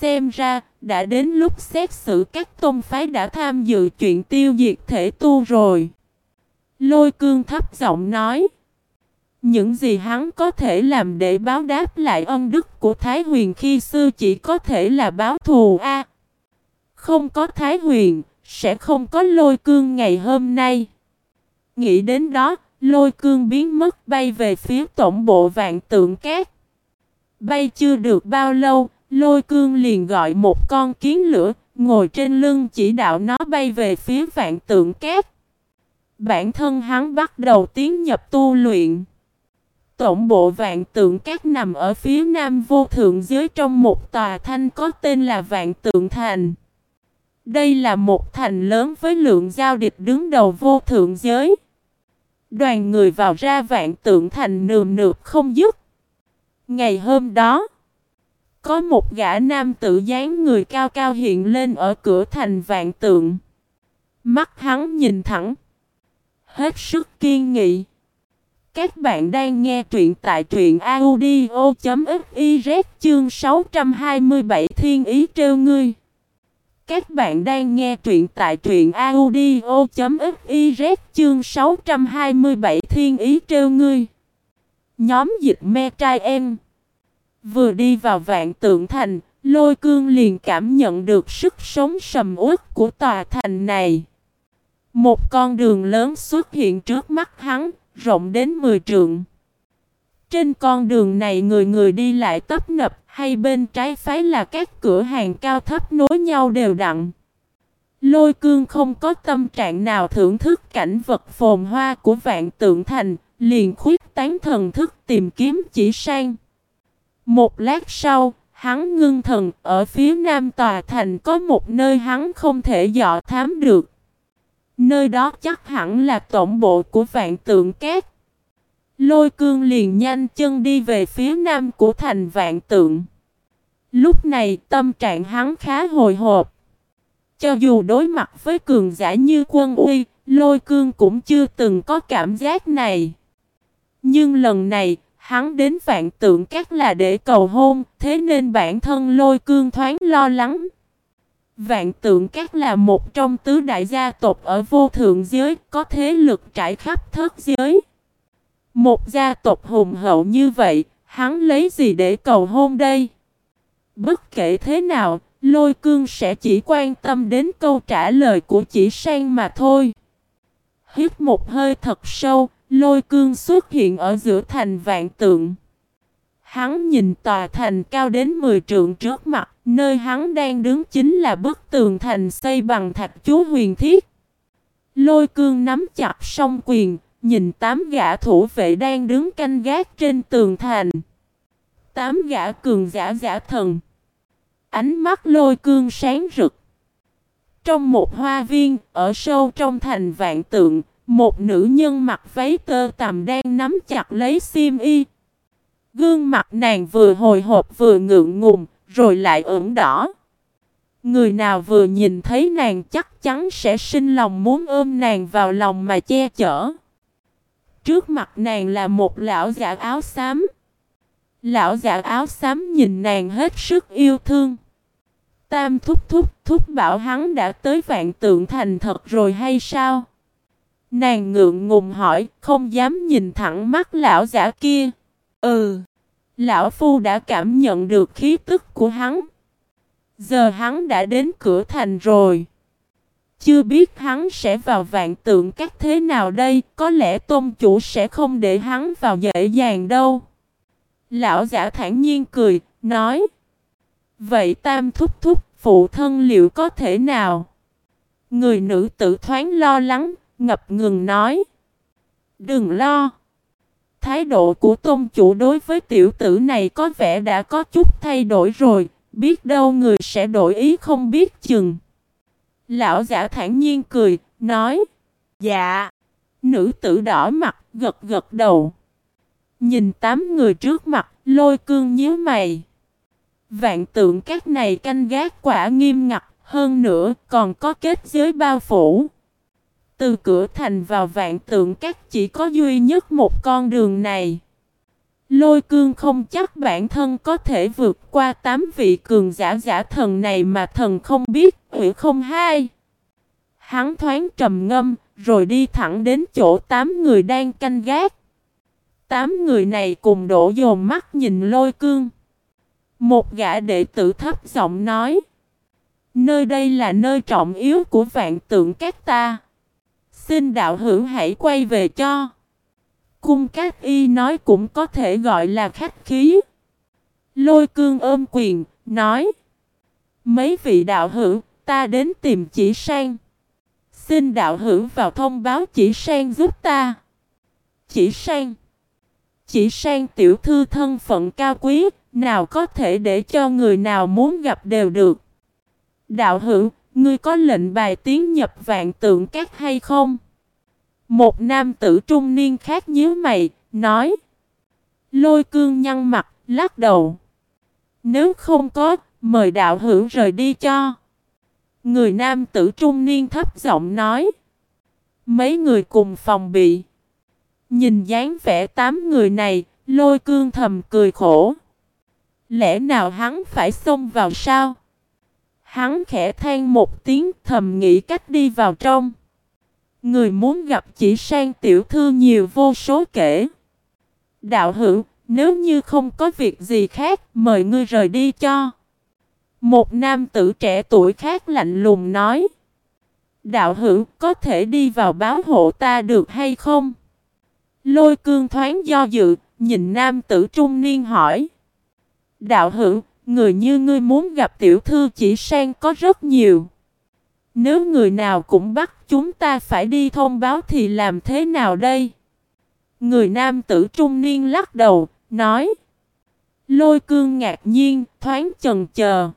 Xem ra, đã đến lúc xét xử các tôn phái đã tham dự chuyện tiêu diệt thể tu rồi. Lôi cương thấp giọng nói. Những gì hắn có thể làm để báo đáp lại ân đức của Thái Huyền khi xưa chỉ có thể là báo thù A. không có Thái Huyền, sẽ không có lôi cương ngày hôm nay. Nghĩ đến đó, lôi cương biến mất bay về phía tổng bộ vạn tượng cát. Bay chưa được bao lâu, lôi cương liền gọi một con kiến lửa, ngồi trên lưng chỉ đạo nó bay về phía vạn tượng kép. Bản thân hắn bắt đầu tiến nhập tu luyện. Tổng bộ vạn tượng các nằm ở phía nam vô thượng giới trong một tòa thanh có tên là Vạn Tượng Thành. Đây là một thành lớn với lượng giao địch đứng đầu vô thượng giới. Đoàn người vào ra vạn tượng thành nườm nượp không dứt. Ngày hôm đó, có một gã nam tự dáng người cao cao hiện lên ở cửa thành vạn tượng. Mắt hắn nhìn thẳng, hết sức kiên nghị. Các bạn đang nghe truyện tại truyện audio.fiz chương 627 thiên ý trêu ngươi. Các bạn đang nghe truyện tại truyện audio.fiz chương 627 thiên ý trêu ngươi. Nhóm dịch me trai em. Vừa đi vào vạn tượng thành, lôi cương liền cảm nhận được sức sống sầm uất của tòa thành này. Một con đường lớn xuất hiện trước mắt hắn, rộng đến 10 trượng. Trên con đường này người người đi lại tấp nập, hay bên trái phái là các cửa hàng cao thấp nối nhau đều đặn. Lôi cương không có tâm trạng nào thưởng thức cảnh vật phồn hoa của vạn tượng thành, liền khuyết tán thần thức tìm kiếm chỉ sang. Một lát sau, hắn ngưng thần, ở phía nam tòa thành có một nơi hắn không thể dọ thám được. Nơi đó chắc hẳn là tổng bộ của vạn tượng cát. Lôi cương liền nhanh chân đi về phía nam của thành vạn tượng. Lúc này tâm trạng hắn khá hồi hộp. Cho dù đối mặt với cường giả như quân uy, lôi cương cũng chưa từng có cảm giác này. Nhưng lần này, hắn đến vạn tượng các là để cầu hôn, thế nên bản thân lôi cương thoáng lo lắng. Vạn tượng các là một trong tứ đại gia tộc ở vô thượng giới, có thế lực trải khắp thất giới. Một gia tộc hùng hậu như vậy, hắn lấy gì để cầu hôn đây? Bất kể thế nào, lôi cương sẽ chỉ quan tâm đến câu trả lời của chỉ sang mà thôi. Hít một hơi thật sâu, lôi cương xuất hiện ở giữa thành vạn tượng. Hắn nhìn tòa thành cao đến 10 trượng trước mặt, nơi hắn đang đứng chính là bức tường thành xây bằng thạch chú huyền thiết. Lôi cương nắm chặt song quyền, nhìn tám gã thủ vệ đang đứng canh gác trên tường thành. Tám gã cường giả giả thần. Ánh mắt lôi cương sáng rực. Trong một hoa viên, ở sâu trong thành vạn tượng, một nữ nhân mặc váy tơ tằm đang nắm chặt lấy sim y. Gương mặt nàng vừa hồi hộp vừa ngượng ngùng, rồi lại ửng đỏ. Người nào vừa nhìn thấy nàng chắc chắn sẽ sinh lòng muốn ôm nàng vào lòng mà che chở. Trước mặt nàng là một lão giả áo xám. Lão giả áo xám nhìn nàng hết sức yêu thương. Tam thúc thúc thúc bảo hắn đã tới vạn tượng thành thật rồi hay sao? Nàng ngượng ngùng hỏi, không dám nhìn thẳng mắt lão giả kia. Ừ, lão phu đã cảm nhận được khí tức của hắn. Giờ hắn đã đến cửa thành rồi. Chưa biết hắn sẽ vào vạn tượng các thế nào đây, có lẽ tôn chủ sẽ không để hắn vào dễ dàng đâu. Lão giả thản nhiên cười, nói. Vậy tam thúc thúc, phụ thân liệu có thể nào? Người nữ tử thoáng lo lắng, ngập ngừng nói. Đừng lo. Thái độ của tôn chủ đối với tiểu tử này có vẻ đã có chút thay đổi rồi, biết đâu người sẽ đổi ý không biết chừng. Lão giả thản nhiên cười, nói. Dạ. Nữ tử đỏ mặt, gật gật đầu. Nhìn tám người trước mặt, lôi cương nhíu mày. Vạn tượng các này canh gác quả nghiêm ngặt, hơn nữa còn có kết giới bao phủ. Từ cửa thành vào vạn tượng các chỉ có duy nhất một con đường này. Lôi cương không chắc bản thân có thể vượt qua tám vị cường giả giả thần này mà thần không biết, hủy không hai. Hắn thoáng trầm ngâm, rồi đi thẳng đến chỗ tám người đang canh gác. Tám người này cùng đổ dồn mắt nhìn lôi cương. Một gã đệ tử thấp giọng nói. Nơi đây là nơi trọng yếu của vạn tượng các ta. Xin đạo hữu hãy quay về cho. Cung các y nói cũng có thể gọi là khách khí. Lôi cương ôm quyền, nói. Mấy vị đạo hữu, ta đến tìm chỉ sang. Xin đạo hữu vào thông báo chỉ sang giúp ta. Chỉ sang. Chỉ sang tiểu thư thân phận cao quý, nào có thể để cho người nào muốn gặp đều được. Đạo hữu, ngươi có lệnh bài tiến nhập vạn tượng các hay không? Một nam tử trung niên khác nhíu mày, nói. Lôi cương nhăn mặt, lắc đầu. Nếu không có, mời đạo hữu rời đi cho. Người nam tử trung niên thấp giọng nói. Mấy người cùng phòng bị. Nhìn dáng vẻ tám người này, lôi cương thầm cười khổ. Lẽ nào hắn phải xông vào sao? Hắn khẽ than một tiếng thầm nghĩ cách đi vào trong. Người muốn gặp chỉ sang tiểu thư nhiều vô số kể. Đạo hữu, nếu như không có việc gì khác, mời ngươi rời đi cho. Một nam tử trẻ tuổi khác lạnh lùng nói. Đạo hữu, có thể đi vào báo hộ ta được hay không? Lôi cương thoáng do dự, nhìn nam tử trung niên hỏi. Đạo hữu, người như ngươi muốn gặp tiểu thư chỉ sang có rất nhiều. Nếu người nào cũng bắt chúng ta phải đi thông báo thì làm thế nào đây? Người nam tử trung niên lắc đầu, nói. Lôi cương ngạc nhiên, thoáng chần chờ.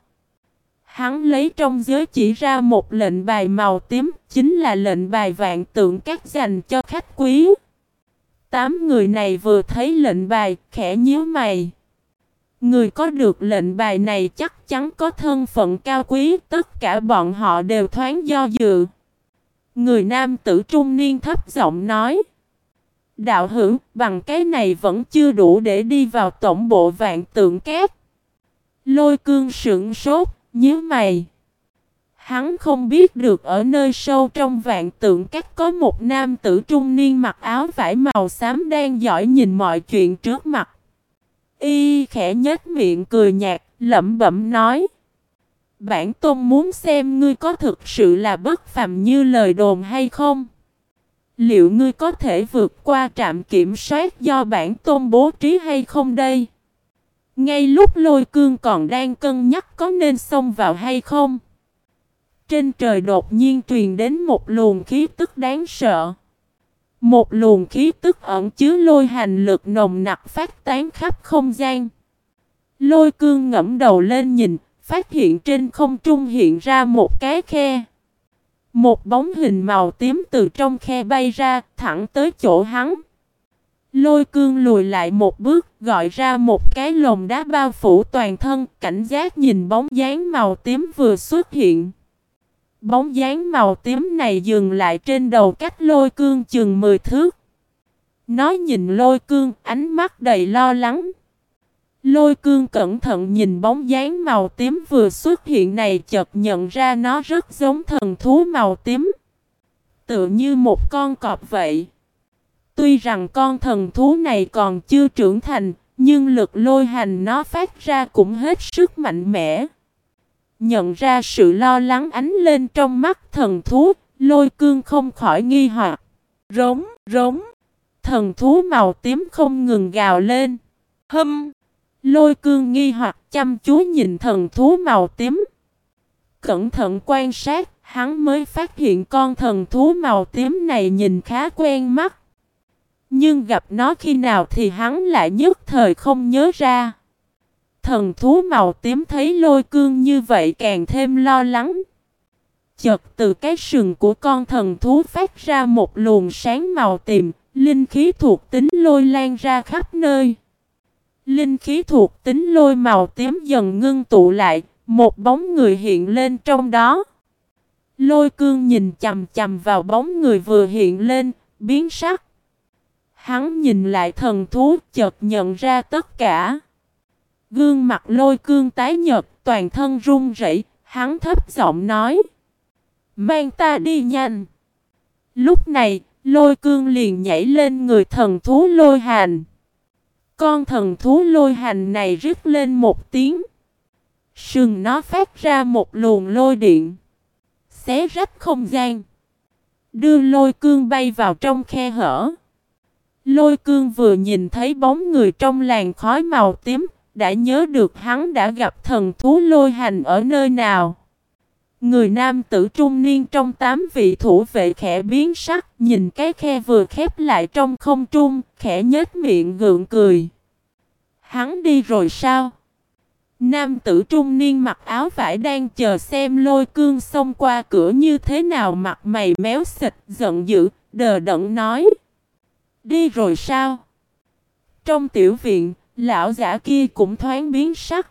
Hắn lấy trong giới chỉ ra một lệnh bài màu tím, chính là lệnh bài vạn tượng các dành cho khách quý. Tám người này vừa thấy lệnh bài, khẽ nhíu mày. Người có được lệnh bài này chắc chắn có thân phận cao quý, tất cả bọn họ đều thoáng do dự. Người nam tử trung niên thấp giọng nói. Đạo hữu, bằng cái này vẫn chưa đủ để đi vào tổng bộ vạn tượng kép. Lôi cương sững sốt, nhớ mày. Hắn không biết được ở nơi sâu trong vạn tượng các có một nam tử trung niên mặc áo vải màu xám đang giỏi nhìn mọi chuyện trước mặt. Y khẽ nhếch miệng cười nhạt, lẩm bẩm nói. Bản tôn muốn xem ngươi có thực sự là bất phàm như lời đồn hay không? Liệu ngươi có thể vượt qua trạm kiểm soát do bản tôn bố trí hay không đây? Ngay lúc lôi cương còn đang cân nhắc có nên xông vào hay không? Trên trời đột nhiên truyền đến một luồng khí tức đáng sợ. Một luồng khí tức ẩn chứa lôi hành lực nồng nặc phát tán khắp không gian. Lôi cương ngẫm đầu lên nhìn, phát hiện trên không trung hiện ra một cái khe. Một bóng hình màu tím từ trong khe bay ra, thẳng tới chỗ hắn. Lôi cương lùi lại một bước, gọi ra một cái lồng đá bao phủ toàn thân, cảnh giác nhìn bóng dáng màu tím vừa xuất hiện. Bóng dáng màu tím này dừng lại trên đầu cách lôi cương chừng 10 thước. Nó nhìn lôi cương, ánh mắt đầy lo lắng. Lôi cương cẩn thận nhìn bóng dáng màu tím vừa xuất hiện này chợt nhận ra nó rất giống thần thú màu tím. Tựa như một con cọp vậy. Tuy rằng con thần thú này còn chưa trưởng thành, nhưng lực lôi hành nó phát ra cũng hết sức mạnh mẽ. Nhận ra sự lo lắng ánh lên trong mắt thần thú, lôi cương không khỏi nghi hoặc. Rống, rống. Thần thú màu tím không ngừng gào lên. Hâm. Lôi cương nghi hoặc chăm chú nhìn thần thú màu tím. Cẩn thận quan sát, hắn mới phát hiện con thần thú màu tím này nhìn khá quen mắt. Nhưng gặp nó khi nào thì hắn lại nhất thời không nhớ ra. Thần thú màu tím thấy lôi cương như vậy càng thêm lo lắng. Chợt từ cái sừng của con thần thú phát ra một luồng sáng màu tím, linh khí thuộc tính lôi lan ra khắp nơi. Linh khí thuộc tính lôi màu tím dần ngưng tụ lại, một bóng người hiện lên trong đó. Lôi cương nhìn chầm chầm vào bóng người vừa hiện lên, biến sắc. Hắn nhìn lại thần thú chợt nhận ra tất cả. Gương mặt lôi cương tái nhợt, toàn thân run rẩy, hắn thấp giọng nói. Mang ta đi nhanh. Lúc này, lôi cương liền nhảy lên người thần thú lôi hành. Con thần thú lôi hành này rít lên một tiếng. Sừng nó phát ra một luồng lôi điện. Xé rách không gian. Đưa lôi cương bay vào trong khe hở. Lôi cương vừa nhìn thấy bóng người trong làn khói màu tím, đã nhớ được hắn đã gặp thần thú lôi hành ở nơi nào. Người nam tử trung niên trong tám vị thủ vệ khẽ biến sắc, nhìn cái khe vừa khép lại trong không trung, khẽ nhếch miệng gượng cười. Hắn đi rồi sao? Nam tử trung niên mặc áo vải đang chờ xem lôi cương xông qua cửa như thế nào mặt mày méo xịt giận dữ, đờ đẫn nói. Đi rồi sao? Trong tiểu viện, lão giả kia cũng thoáng biến sắc.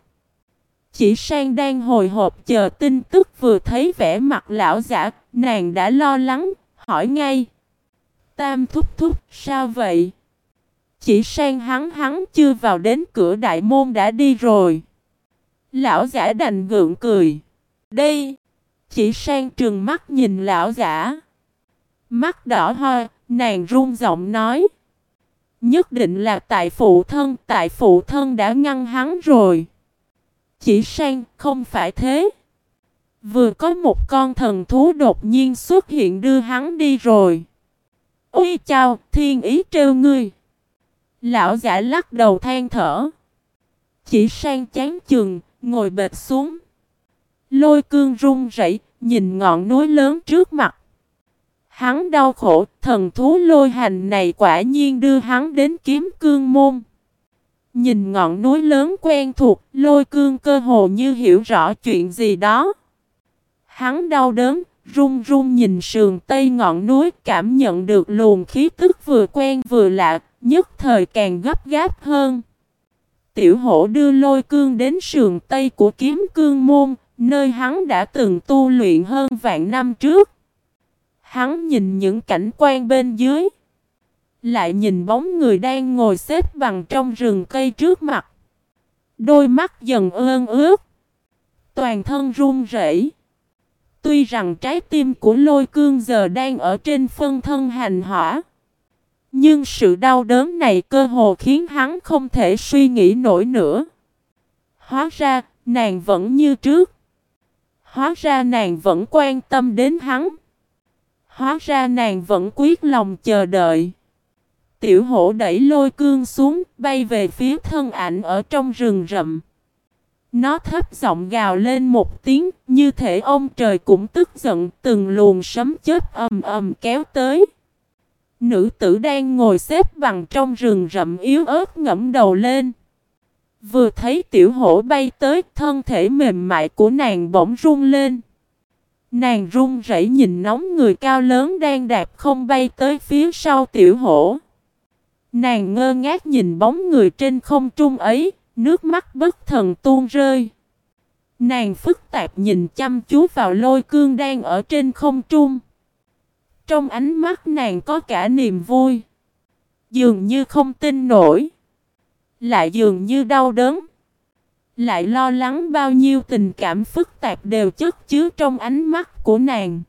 Chỉ sang đang hồi hộp chờ tin tức vừa thấy vẻ mặt lão giả, nàng đã lo lắng, hỏi ngay. Tam thúc thúc, sao vậy? Chỉ sang hắn hắn chưa vào đến cửa đại môn đã đi rồi. Lão giả đành gượng cười. Đây, chỉ sang trừng mắt nhìn lão giả. Mắt đỏ hoa, nàng run giọng nói. Nhất định là tại phụ thân, tại phụ thân đã ngăn hắn rồi. Chỉ sang, không phải thế. Vừa có một con thần thú đột nhiên xuất hiện đưa hắn đi rồi. Ôi chào, thiên ý trêu ngươi. Lão giả lắc đầu than thở. Chỉ sang chán chừng, ngồi bệt xuống. Lôi cương run rẩy, nhìn ngọn núi lớn trước mặt. Hắn đau khổ, thần thú lôi hành này quả nhiên đưa hắn đến kiếm cương môn. Nhìn ngọn núi lớn quen thuộc, lôi cương cơ hồ như hiểu rõ chuyện gì đó. Hắn đau đớn, run run nhìn sườn tây ngọn núi, cảm nhận được luồng khí tức vừa quen vừa lạ, nhất thời càng gấp gáp hơn. Tiểu hổ đưa lôi cương đến sườn tây của kiếm cương môn, nơi hắn đã từng tu luyện hơn vạn năm trước. Hắn nhìn những cảnh quan bên dưới. Lại nhìn bóng người đang ngồi xếp bằng trong rừng cây trước mặt. Đôi mắt dần ơn ướt. Toàn thân run rẩy. Tuy rằng trái tim của lôi cương giờ đang ở trên phân thân hành hỏa. Nhưng sự đau đớn này cơ hồ khiến hắn không thể suy nghĩ nổi nữa. Hóa ra, nàng vẫn như trước. Hóa ra nàng vẫn quan tâm đến hắn. Hóa ra nàng vẫn quyết lòng chờ đợi. Tiểu hổ đẩy lôi cương xuống, bay về phía thân ảnh ở trong rừng rậm. Nó thấp giọng gào lên một tiếng, như thể ông trời cũng tức giận, từng luồng sấm chớp ầm ầm kéo tới. Nữ tử đang ngồi xếp bằng trong rừng rậm yếu ớt ngẫm đầu lên. Vừa thấy tiểu hổ bay tới, thân thể mềm mại của nàng bỗng run lên. Nàng run rẩy nhìn nóng người cao lớn đang đạp không bay tới phía sau tiểu hổ. Nàng ngơ ngác nhìn bóng người trên không trung ấy, nước mắt bất thần tuôn rơi. Nàng phức tạp nhìn chăm chú vào lôi cương đang ở trên không trung. Trong ánh mắt nàng có cả niềm vui. Dường như không tin nổi. Lại dường như đau đớn. Lại lo lắng bao nhiêu tình cảm phức tạp đều chất chứa trong ánh mắt của nàng.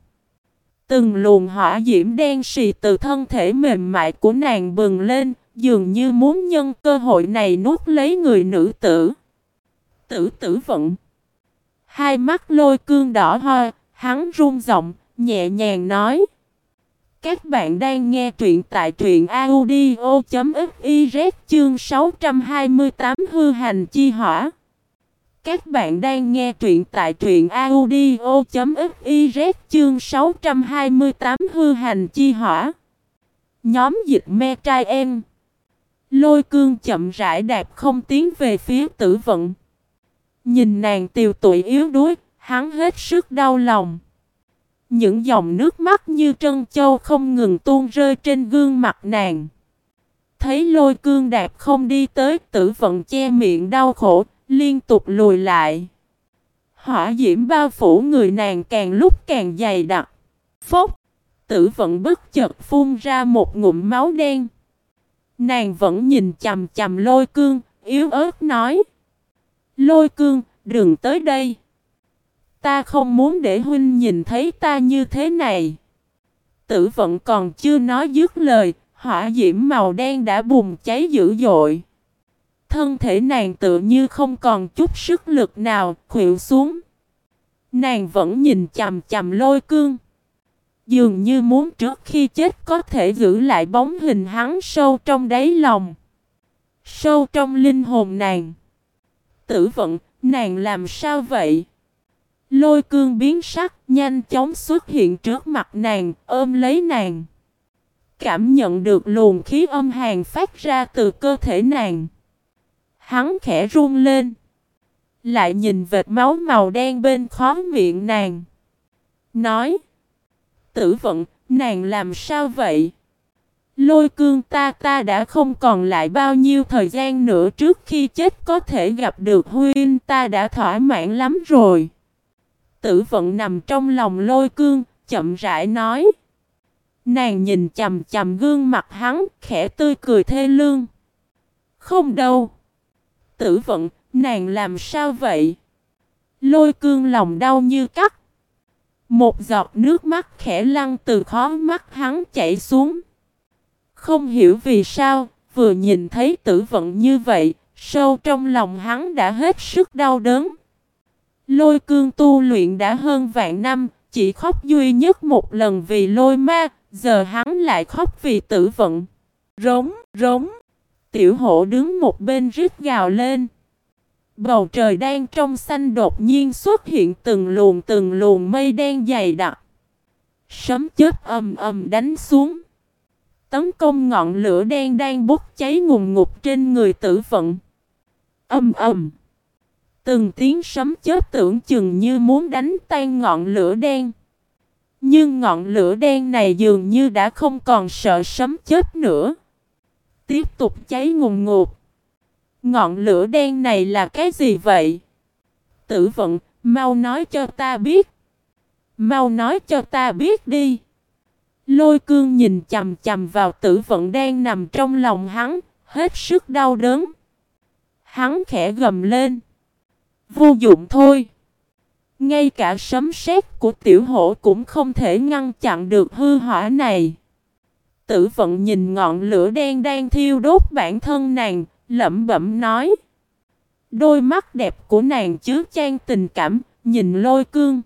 Từng luồng hỏa diễm đen xì từ thân thể mềm mại của nàng bừng lên, dường như muốn nhân cơ hội này nuốt lấy người nữ tử. Tử tử vận. Hai mắt lôi cương đỏ hoa, hắn run giọng, nhẹ nhàng nói. Các bạn đang nghe truyện tại truyện audio.fiz chương 628 hư hành chi hỏa. Các bạn đang nghe truyện tại truyện audio.fiz chương 628 hư hành chi hỏa. Nhóm dịch me trai em. Lôi cương chậm rãi đạp không tiến về phía tử vận. Nhìn nàng tiều tuổi yếu đuối, hắn hết sức đau lòng. Những dòng nước mắt như trân châu không ngừng tuôn rơi trên gương mặt nàng. Thấy lôi cương đạp không đi tới tử vận che miệng đau khổ, liên tục lùi lại. Hỏa diễm bao phủ người nàng càng lúc càng dày đặc. Phốc! Tử vận bất chợt phun ra một ngụm máu đen. Nàng vẫn nhìn chầm chầm lôi cương, yếu ớt nói. Lôi cương, đừng tới đây. Ta không muốn để huynh nhìn thấy ta như thế này. Tử vận còn chưa nói dứt lời, hỏa diễm màu đen đã bùng cháy dữ dội. Thân thể nàng tự như không còn chút sức lực nào, khuỵu xuống. Nàng vẫn nhìn chằm chằm lôi cương. Dường như muốn trước khi chết có thể giữ lại bóng hình hắn sâu trong đáy lòng. Sâu trong linh hồn nàng. Tử vận, nàng làm sao vậy? Lôi cương biến sắc, nhanh chóng xuất hiện trước mặt nàng, ôm lấy nàng. Cảm nhận được luồng khí âm hàn phát ra từ cơ thể nàng. Hắn khẽ run lên. Lại nhìn vệt máu màu đen bên khó miệng nàng. Nói. Tử vận, nàng làm sao vậy? Lôi cương ta ta đã không còn lại bao nhiêu thời gian nữa trước khi chết có thể gặp được huynh ta đã thỏa mãn lắm rồi. Tử vận nằm trong lòng lôi cương, chậm rãi nói. Nàng nhìn chầm chầm gương mặt hắn, khẽ tươi cười thê lương. Không đâu. Tử vận, nàng làm sao vậy? Lôi cương lòng đau như cắt. Một giọt nước mắt khẽ lăn từ khó mắt hắn chảy xuống. Không hiểu vì sao, vừa nhìn thấy tử vận như vậy, sâu trong lòng hắn đã hết sức đau đớn. Lôi cương tu luyện đã hơn vạn năm, chỉ khóc duy nhất một lần vì lôi ma, giờ hắn lại khóc vì tử vận. Rống, rống, tiểu Hổ đứng một bên rít gào lên. Bầu trời đang trong xanh đột nhiên xuất hiện từng luồng từng luồng mây đen dày đặc. Sấm chớp ầm ầm đánh xuống. Tấn công ngọn lửa đen đang bốc cháy ngùng ngục trên người tử vận. Âm ầm. Từng tiếng sấm chớp tưởng chừng như muốn đánh tan ngọn lửa đen. Nhưng ngọn lửa đen này dường như đã không còn sợ sấm chớp nữa. Tiếp tục cháy ngùng ngụt. Ngọn lửa đen này là cái gì vậy? Tử vận, mau nói cho ta biết. Mau nói cho ta biết đi. Lôi cương nhìn chầm chầm vào tử vận đang nằm trong lòng hắn, hết sức đau đớn. Hắn khẽ gầm lên. Vô dụng thôi. Ngay cả sấm sét của tiểu hổ cũng không thể ngăn chặn được hư hỏa này. Tử vận nhìn ngọn lửa đen đang thiêu đốt bản thân nàng, lẩm bẩm nói. Đôi mắt đẹp của nàng chứa chan tình cảm, nhìn lôi cương.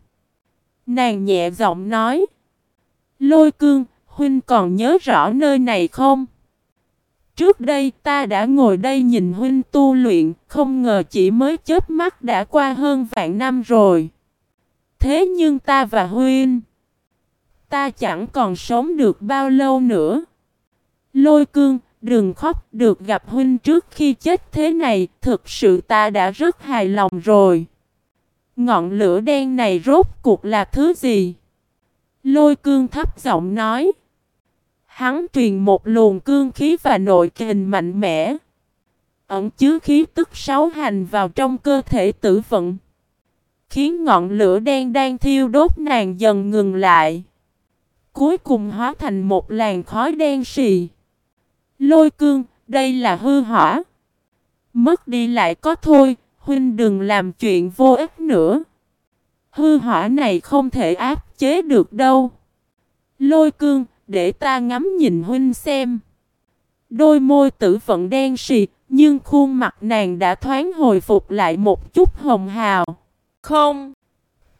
Nàng nhẹ giọng nói. Lôi cương, huynh còn nhớ rõ nơi này không? Trước đây ta đã ngồi đây nhìn huynh tu luyện, không ngờ chỉ mới chớp mắt đã qua hơn vạn năm rồi. Thế nhưng ta và huynh, ta chẳng còn sống được bao lâu nữa. Lôi cương, đừng khóc, được gặp huynh trước khi chết thế này, thực sự ta đã rất hài lòng rồi. Ngọn lửa đen này rốt cuộc là thứ gì? Lôi cương thấp giọng nói. Hắn truyền một luồng cương khí và nội kình mạnh mẽ. Ẩn chứa khí tức sáu hành vào trong cơ thể tử vận. Khiến ngọn lửa đen đang thiêu đốt nàng dần ngừng lại. Cuối cùng hóa thành một làn khói đen xì. Lôi cương, đây là hư hỏa. Mất đi lại có thôi, huynh đừng làm chuyện vô ích nữa. Hư hỏa này không thể áp chế được đâu. Lôi cương, để ta ngắm nhìn huynh xem. Đôi môi tử vận đen sì, nhưng khuôn mặt nàng đã thoáng hồi phục lại một chút hồng hào. Không,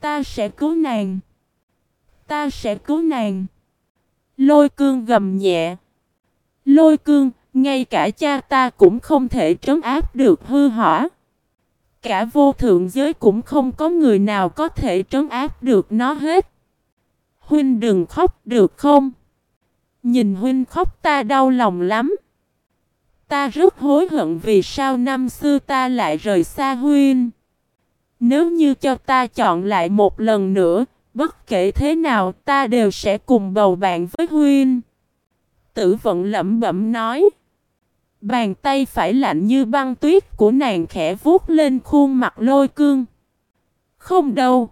ta sẽ cứu nàng. Ta sẽ cứu nàng. Lôi cương gầm nhẹ. Lôi cương, ngay cả cha ta cũng không thể trấn áp được hư hỏa. Cả vô thượng giới cũng không có người nào có thể trấn áp được nó hết. Huynh đừng khóc được không? Nhìn huynh khóc ta đau lòng lắm. Ta rất hối hận vì sao năm xưa ta lại rời xa huynh. Nếu như cho ta chọn lại một lần nữa, bất kể thế nào ta đều sẽ cùng bầu bạn với huynh. Tử vận lẩm bẩm nói. Bàn tay phải lạnh như băng tuyết của nàng khẽ vuốt lên khuôn mặt lôi cương. Không đâu.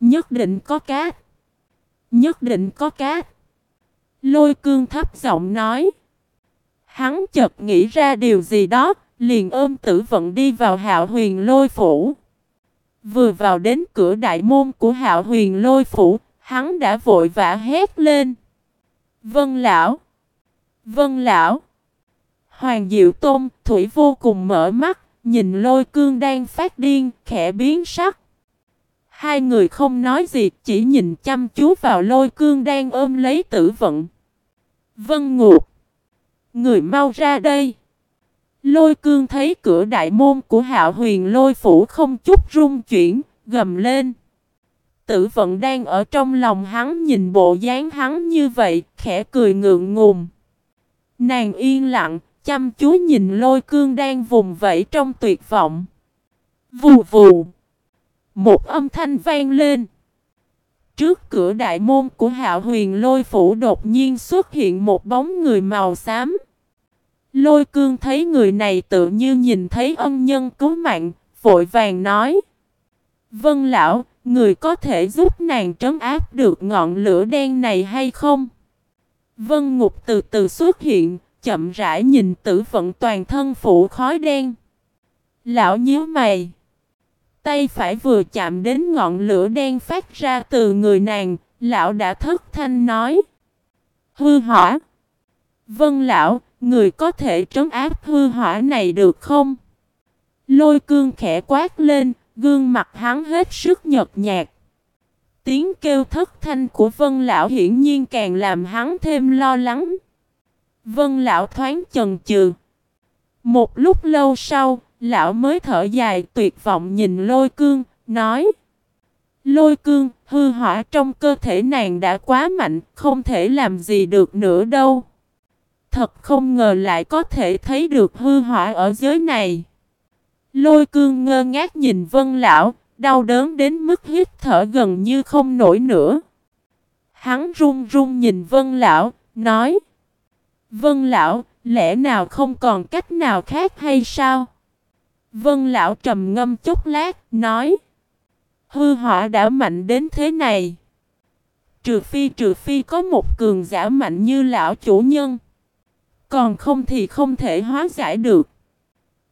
Nhất định có cát. Nhất định có cát. Lôi cương thấp giọng nói. Hắn chợt nghĩ ra điều gì đó, liền ôm tử vận đi vào hạo huyền lôi phủ. Vừa vào đến cửa đại môn của hạo huyền lôi phủ, hắn đã vội vã hét lên. Vân lão! Vân lão! Hoàng Diệu Tôn, Thủy vô cùng mở mắt, nhìn lôi cương đang phát điên, khẽ biến sắc. Hai người không nói gì, chỉ nhìn chăm chú vào lôi cương đang ôm lấy tử vận. Vân Ngục! Người mau ra đây! Lôi cương thấy cửa đại môn của hạo huyền lôi phủ không chút rung chuyển, gầm lên. Tử vận đang ở trong lòng hắn nhìn bộ dáng hắn như vậy, khẽ cười ngượng ngùng. Nàng yên lặng, chăm chú nhìn lôi cương đang vùng vẫy trong tuyệt vọng. Vù vù. Một âm thanh vang lên. Trước cửa đại môn của hạo huyền lôi phủ đột nhiên xuất hiện một bóng người màu xám. Lôi cương thấy người này tự như nhìn thấy ân nhân cứu mạng, vội vàng nói. Vân lão, người có thể giúp nàng trấn áp được ngọn lửa đen này hay không? Vân ngục từ từ xuất hiện, chậm rãi nhìn tử vận toàn thân phủ khói đen. Lão nhíu mày. Tay phải vừa chạm đến ngọn lửa đen phát ra từ người nàng, lão đã thất thanh nói. Hư hỏa. Vân lão, người có thể trấn áp hư hỏa này được không? Lôi cương khẽ quát lên, gương mặt hắn hết sức nhợt nhạt. Tiếng kêu thất thanh của vân lão hiển nhiên càng làm hắn thêm lo lắng. Vân lão thoáng chần chừ. Một lúc lâu sau, lão mới thở dài tuyệt vọng nhìn lôi cương, nói Lôi cương, hư hỏa trong cơ thể nàng đã quá mạnh, không thể làm gì được nữa đâu. Thật không ngờ lại có thể thấy được hư hỏa ở giới này. Lôi cương ngơ ngác nhìn vân lão, đau đớn đến mức hít thở gần như không nổi nữa. Hắn run run nhìn vân lão, nói Vân lão, lẽ nào không còn cách nào khác hay sao? Vân lão trầm ngâm chút lát, nói Hư hỏa đã mạnh đến thế này. Trừ phi trừ phi có một cường giả mạnh như lão chủ nhân. Còn không thì không thể hóa giải được.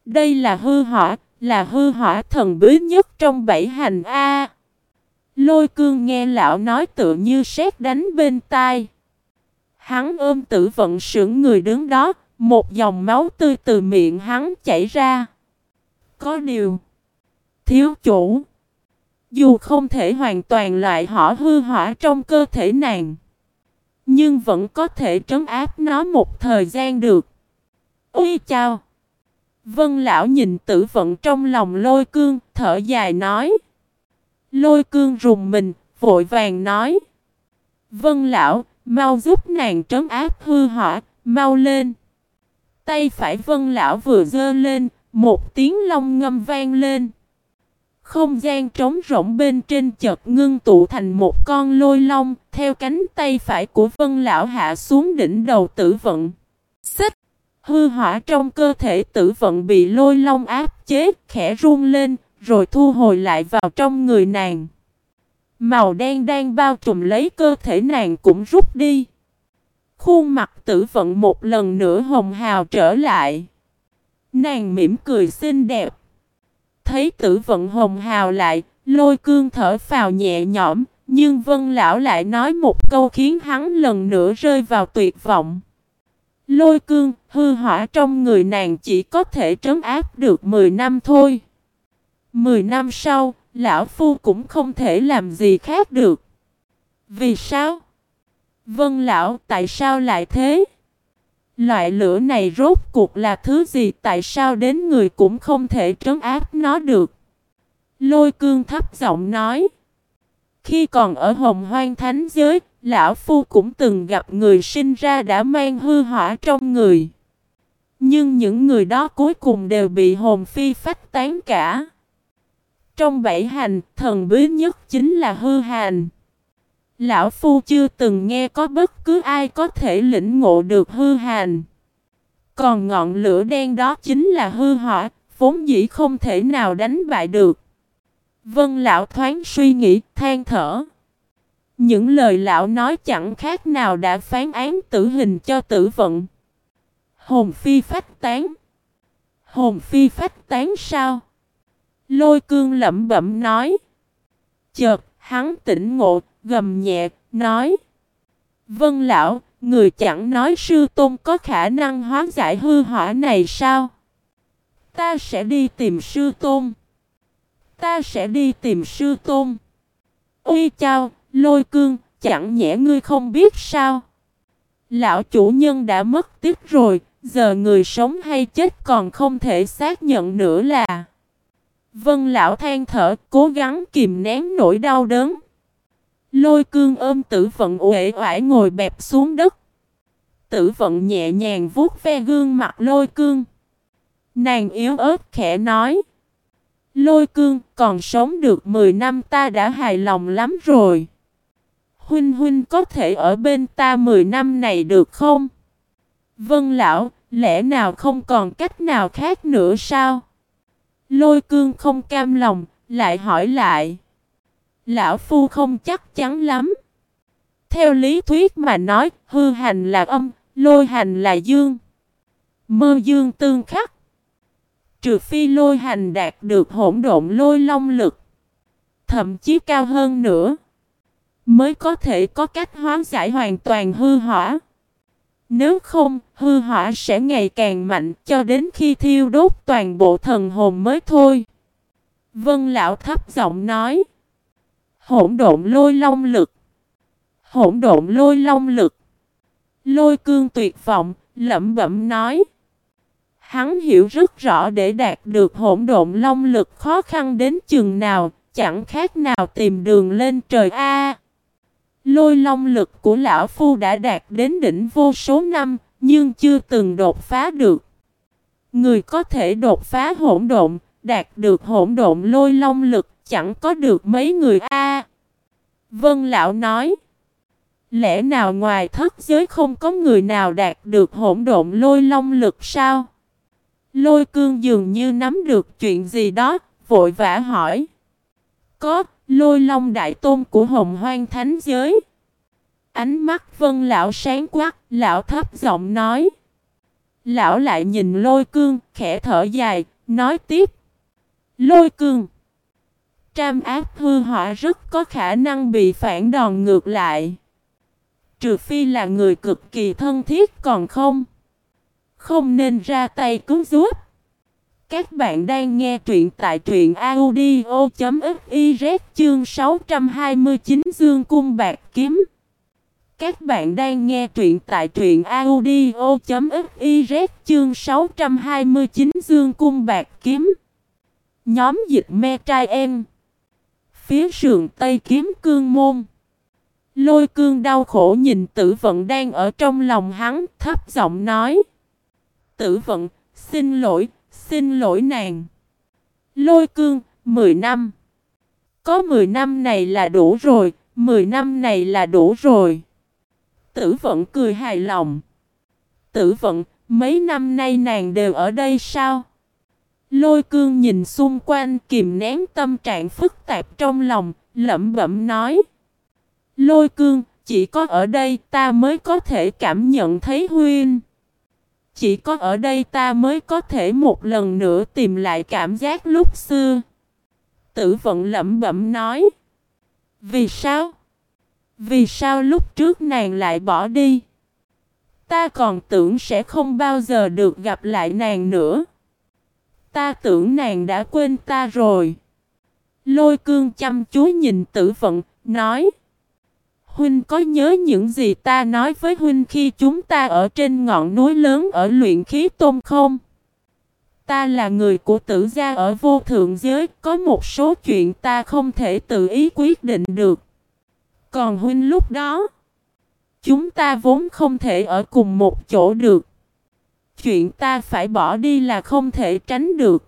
Đây là hư hỏa, là hư hỏa thần bí nhất trong bảy hành A. Lôi cương nghe lão nói tựa như sét đánh bên tai. Hắn ôm tử vận sững người đứng đó, một dòng máu tươi từ miệng hắn chảy ra. Có điều, thiếu chủ, dù không thể hoàn toàn loại họ hư hỏa trong cơ thể nàng, nhưng vẫn có thể trấn áp nó một thời gian được. Ui chào! Vân lão nhìn tử vận trong lòng lôi cương, thở dài nói. Lôi cương rùng mình, vội vàng nói. Vân lão, mau giúp nàng trấn áp hư hỏa, mau lên. Tay phải vân lão vừa dơ lên, một tiếng long ngâm vang lên. Không gian trống rỗng bên trên chợt ngưng tụ thành một con lôi long, theo cánh tay phải của vân lão hạ xuống đỉnh đầu tử vận. Xích! Hư hỏa trong cơ thể tử vận bị lôi long áp chế, khẽ run lên, rồi thu hồi lại vào trong người nàng. Màu đen đang bao trùm lấy cơ thể nàng cũng rút đi. Khuôn mặt tử vận một lần nữa hồng hào trở lại. Nàng mỉm cười xinh đẹp. Thấy tử vận hồng hào lại, lôi cương thở phào nhẹ nhõm, nhưng vân lão lại nói một câu khiến hắn lần nữa rơi vào tuyệt vọng. Lôi cương, hư hỏa trong người nàng chỉ có thể trấn áp được 10 năm thôi. 10 năm sau, lão phu cũng không thể làm gì khác được. Vì sao? Vân lão, tại sao lại thế? Loại lửa này rốt cuộc là thứ gì tại sao đến người cũng không thể trấn áp nó được? Lôi cương thấp giọng nói. Khi còn ở hồng hoang thánh giới, lão phu cũng từng gặp người sinh ra đã mang hư hỏa trong người. Nhưng những người đó cuối cùng đều bị hồn phi phách tán cả. Trong bảy hành, thần bí nhất chính là hư hành. Lão Phu chưa từng nghe có bất cứ ai có thể lĩnh ngộ được hư hành. Còn ngọn lửa đen đó chính là hư hỏa, vốn dĩ không thể nào đánh bại được. Vân lão thoáng suy nghĩ, than thở. Những lời lão nói chẳng khác nào đã phán án tử hình cho tử vận. Hồn phi phách tán. Hồn phi phách tán sao? Lôi cương lẩm bẩm nói. Chợt, hắn tỉnh ngộ, gầm nhẹ, nói. Vân lão, người chẳng nói sư tôn có khả năng hóa giải hư hỏa này sao? Ta sẽ đi tìm sư tôn. Ta sẽ đi tìm sư tôn. Uy chao, lôi cương, chẳng nhẽ ngươi không biết sao? Lão chủ nhân đã mất tiếc rồi, giờ người sống hay chết còn không thể xác nhận nữa là Vân lão than thở, cố gắng kìm nén nỗi đau đớn. Lôi cương ôm tử vận uể oải ngồi bẹp xuống đất. Tử vận nhẹ nhàng vuốt ve gương mặt lôi cương. Nàng yếu ớt khẽ nói. Lôi cương còn sống được 10 năm ta đã hài lòng lắm rồi. Huynh huynh có thể ở bên ta 10 năm này được không? Vân lão, lẽ nào không còn cách nào khác nữa sao? Lôi cương không cam lòng, lại hỏi lại. Lão Phu không chắc chắn lắm. Theo lý thuyết mà nói, hư hành là âm, lôi hành là dương. Mơ dương tương khắc. Trừ phi lôi hành đạt được hỗn độn lôi long lực. Thậm chí cao hơn nữa. Mới có thể có cách hóa giải hoàn toàn hư hỏa. Nếu không, hư hỏa sẽ ngày càng mạnh cho đến khi thiêu đốt toàn bộ thần hồn mới thôi. Vân lão thấp giọng nói. Hỗn độn lôi long lực. Hỗn độn lôi long lực. Lôi cương tuyệt vọng, lẩm bẩm nói. Hắn hiểu rất rõ để đạt được hỗn độn long lực khó khăn đến chừng nào, chẳng khác nào tìm đường lên trời A. Lôi long lực của lão phu đã đạt đến đỉnh vô số năm, nhưng chưa từng đột phá được. Người có thể đột phá hỗn độn, đạt được hỗn độn lôi long lực, chẳng có được mấy người a. Vân lão nói, lẽ nào ngoài thất giới không có người nào đạt được hỗn độn lôi long lực sao? Lôi cương dường như nắm được chuyện gì đó, vội vã hỏi. Có, lôi long đại tôn của hồng hoang thánh giới. Ánh mắt vân lão sáng quắc, lão thấp giọng nói. Lão lại nhìn lôi cương, khẽ thở dài, nói tiếp. Lôi cương. Tram ác hư họa rất có khả năng bị phản đòn ngược lại. Trừ phi là người cực kỳ thân thiết còn không. Không nên ra tay cứu giúp. Các bạn đang nghe truyện tại truyện audio.fiz chương 629 Dương Cung Bạc Kiếm. Các bạn đang nghe truyện tại truyện audio.fiz chương 629 Dương Cung Bạc Kiếm. Nhóm dịch me trai em. Phía sườn Tây Kiếm Cương Môn. Lôi cương đau khổ nhìn tử vận đang ở trong lòng hắn thấp giọng nói. Tử vận, xin lỗi, xin lỗi nàng. Lôi cương, 10 năm. Có 10 năm này là đủ rồi, 10 năm này là đủ rồi. Tử vận cười hài lòng. Tử vận, mấy năm nay nàng đều ở đây sao? Lôi cương nhìn xung quanh kìm nén tâm trạng phức tạp trong lòng, lẩm bẩm nói. Lôi cương, chỉ có ở đây ta mới có thể cảm nhận thấy huyên. Chỉ có ở đây ta mới có thể một lần nữa tìm lại cảm giác lúc xưa. Tử vận lẩm bẩm nói. Vì sao? Vì sao lúc trước nàng lại bỏ đi? Ta còn tưởng sẽ không bao giờ được gặp lại nàng nữa. Ta tưởng nàng đã quên ta rồi. Lôi cương chăm chú nhìn tử vận, nói. Huynh có nhớ những gì ta nói với Huynh khi chúng ta ở trên ngọn núi lớn ở luyện khí tôn không? Ta là người của tử gia ở vô thượng giới, có một số chuyện ta không thể tự ý quyết định được. Còn huynh lúc đó, chúng ta vốn không thể ở cùng một chỗ được. Chuyện ta phải bỏ đi là không thể tránh được.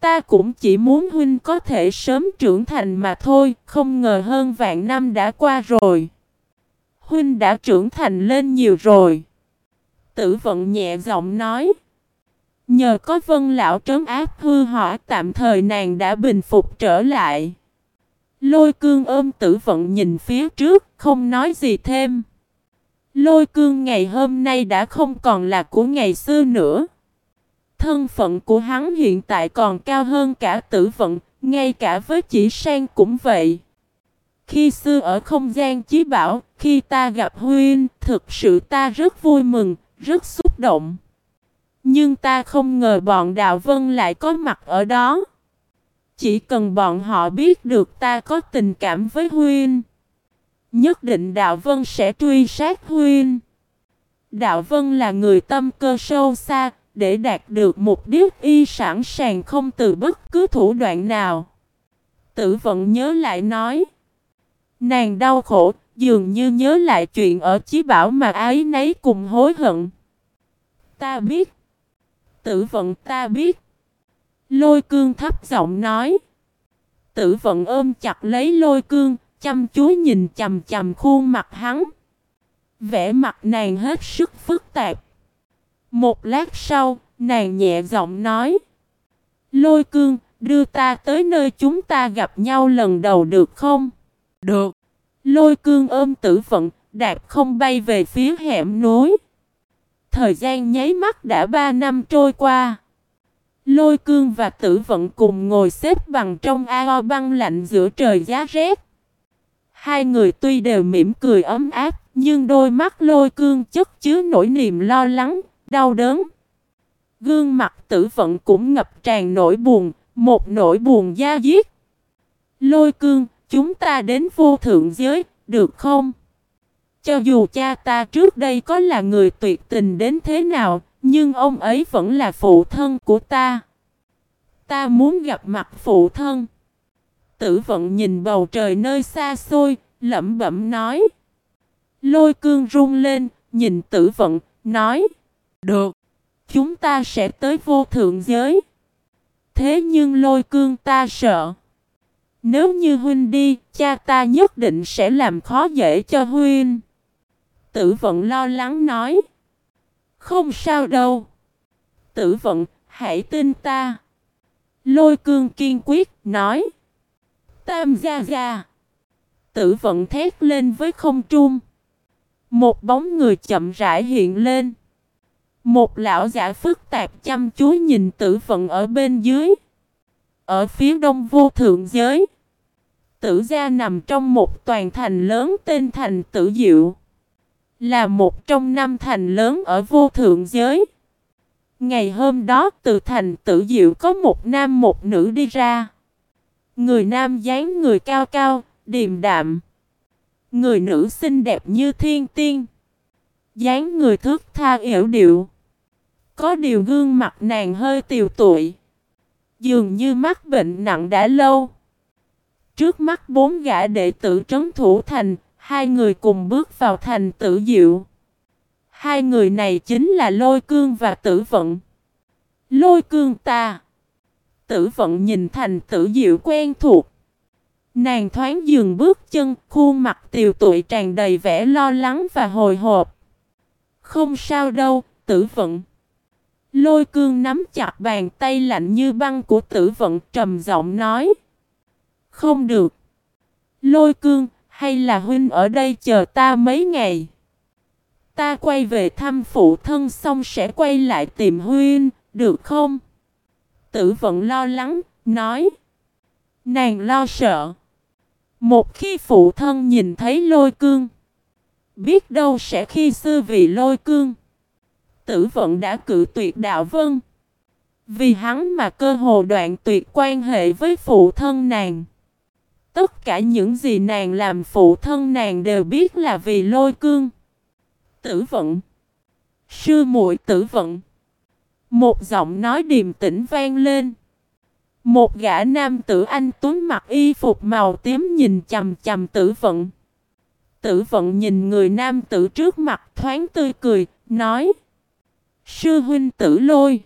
Ta cũng chỉ muốn huynh có thể sớm trưởng thành mà thôi, không ngờ hơn vạn năm đã qua rồi. Huynh đã trưởng thành lên nhiều rồi. Tử vận nhẹ giọng nói. Nhờ có vân lão trấn áp hư hỏa tạm thời nàng đã bình phục trở lại. Lôi cương ôm tử vận nhìn phía trước, không nói gì thêm. Lôi cương ngày hôm nay đã không còn là của ngày xưa nữa. Thân phận của hắn hiện tại còn cao hơn cả tử vận, ngay cả với chỉ sang cũng vậy. Khi xưa ở không gian chí bảo, khi ta gặp Huynh, thực sự ta rất vui mừng, rất xúc động. Nhưng ta không ngờ bọn Đạo Vân lại có mặt ở đó. Chỉ cần bọn họ biết được ta có tình cảm với Huynh. Nhất định Đạo Vân sẽ truy sát Huynh. Đạo Vân là người tâm cơ sâu xa, để đạt được mục đích y sẵn sàng không từ bất cứ thủ đoạn nào. Tử vận nhớ lại nói. Nàng đau khổ, dường như nhớ lại chuyện ở chí bảo mà ái nấy cùng hối hận. Ta biết. Tử vận ta biết. Lôi cương thấp giọng nói. Tử vận ôm chặt lấy lôi cương, chăm chú nhìn chầm chầm khuôn mặt hắn. Vẻ mặt nàng hết sức phức tạp. Một lát sau, nàng nhẹ giọng nói. Lôi cương, đưa ta tới nơi chúng ta gặp nhau lần đầu được không? Được. Lôi cương ôm tử vận, đạp không bay về phía hẻm núi. Thời gian nháy mắt đã ba năm trôi qua. Lôi cương và tử vận cùng ngồi xếp bằng trong ao băng lạnh giữa trời giá rét. Hai người tuy đều mỉm cười ấm áp, nhưng đôi mắt lôi cương chất chứa nỗi niềm lo lắng, đau đớn. Gương mặt tử vận cũng ngập tràn nỗi buồn, một nỗi buồn da diết. Lôi cương, chúng ta đến vô thượng giới, được không? Cho dù cha ta trước đây có là người tuyệt tình đến thế nào, nhưng ông ấy vẫn là phụ thân của ta. Ta muốn gặp mặt phụ thân. Tử vận nhìn bầu trời nơi xa xôi, lẩm bẩm nói. Lôi cương run lên, nhìn tử vận, nói. Được, chúng ta sẽ tới vô thượng giới. Thế nhưng lôi cương ta sợ. Nếu như huynh đi, cha ta nhất định sẽ làm khó dễ cho huynh. Tử vận lo lắng nói. Không sao đâu. Tử vận, hãy tin ta. Lôi cương kiên quyết, nói. Tam gia gia. Tử vận thét lên với không trung. Một bóng người chậm rãi hiện lên. Một lão giả phức tạp chăm chú nhìn tử vận ở bên dưới. Ở phía đông vô thượng giới. Tử gia nằm trong một toàn thành lớn tên thành tử diệu. Là một trong năm thành lớn ở vô thượng giới. Ngày hôm đó từ thành tử diệu có một nam một nữ đi ra. Người nam dáng người cao cao, điềm đạm. Người nữ xinh đẹp như thiên tiên. dáng người thước tha yểu điệu. Có điều gương mặt nàng hơi tiều tụi. Dường như mắc bệnh nặng đã lâu. Trước mắt bốn gã đệ tử trấn thủ thành, hai người cùng bước vào thành tử diệu. Hai người này chính là Lôi Cương và Tử Vận. Lôi Cương ta. Tử Vận nhìn thành tử diệu quen thuộc. Nàng thoáng dừng bước chân, khuôn mặt tiều tụi tràn đầy vẻ lo lắng và hồi hộp. Không sao đâu, tử vận. Lôi cương nắm chặt bàn tay lạnh như băng của tử vận trầm giọng nói. Không được. Lôi cương, hay là huynh ở đây chờ ta mấy ngày? Ta quay về thăm phụ thân xong sẽ quay lại tìm huynh, được không? Tử vận lo lắng, nói. Nàng lo sợ. Một khi phụ thân nhìn thấy lôi cương, biết đâu sẽ khi xưa vì lôi cương. Tử vận đã cự tuyệt đạo vân. Vì hắn mà cơ hồ đoạn tuyệt quan hệ với phụ thân nàng. Tất cả những gì nàng làm phụ thân nàng đều biết là vì lôi cương. Tử vận. Sư muội tử vận. Một giọng nói điềm tĩnh vang lên. Một gã nam tử anh tuấn mặc y phục màu tím nhìn chầm chầm tử vận. Tử vận nhìn người nam tử trước mặt thoáng tươi cười, nói. Sư huynh tử lôi.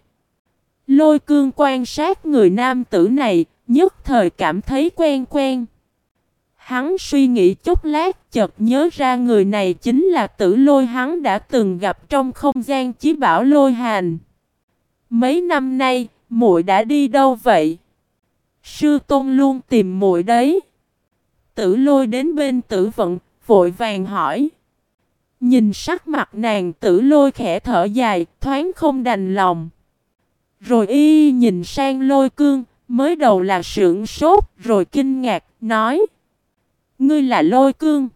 Lôi cương quan sát người nam tử này, nhất thời cảm thấy quen quen. Hắn suy nghĩ chút lát chợt nhớ ra người này chính là tử lôi hắn đã từng gặp trong không gian chí bảo lôi hàn. Mấy năm nay, muội đã đi đâu vậy? Sư tôn luôn tìm muội đấy. Tử lôi đến bên tử vận, vội vàng hỏi. Nhìn sắc mặt nàng tử lôi khẽ thở dài, thoáng không đành lòng. Rồi y nhìn sang lôi cương, mới đầu là sưởng sốt, rồi kinh ngạc, nói. Ngươi là lôi cương.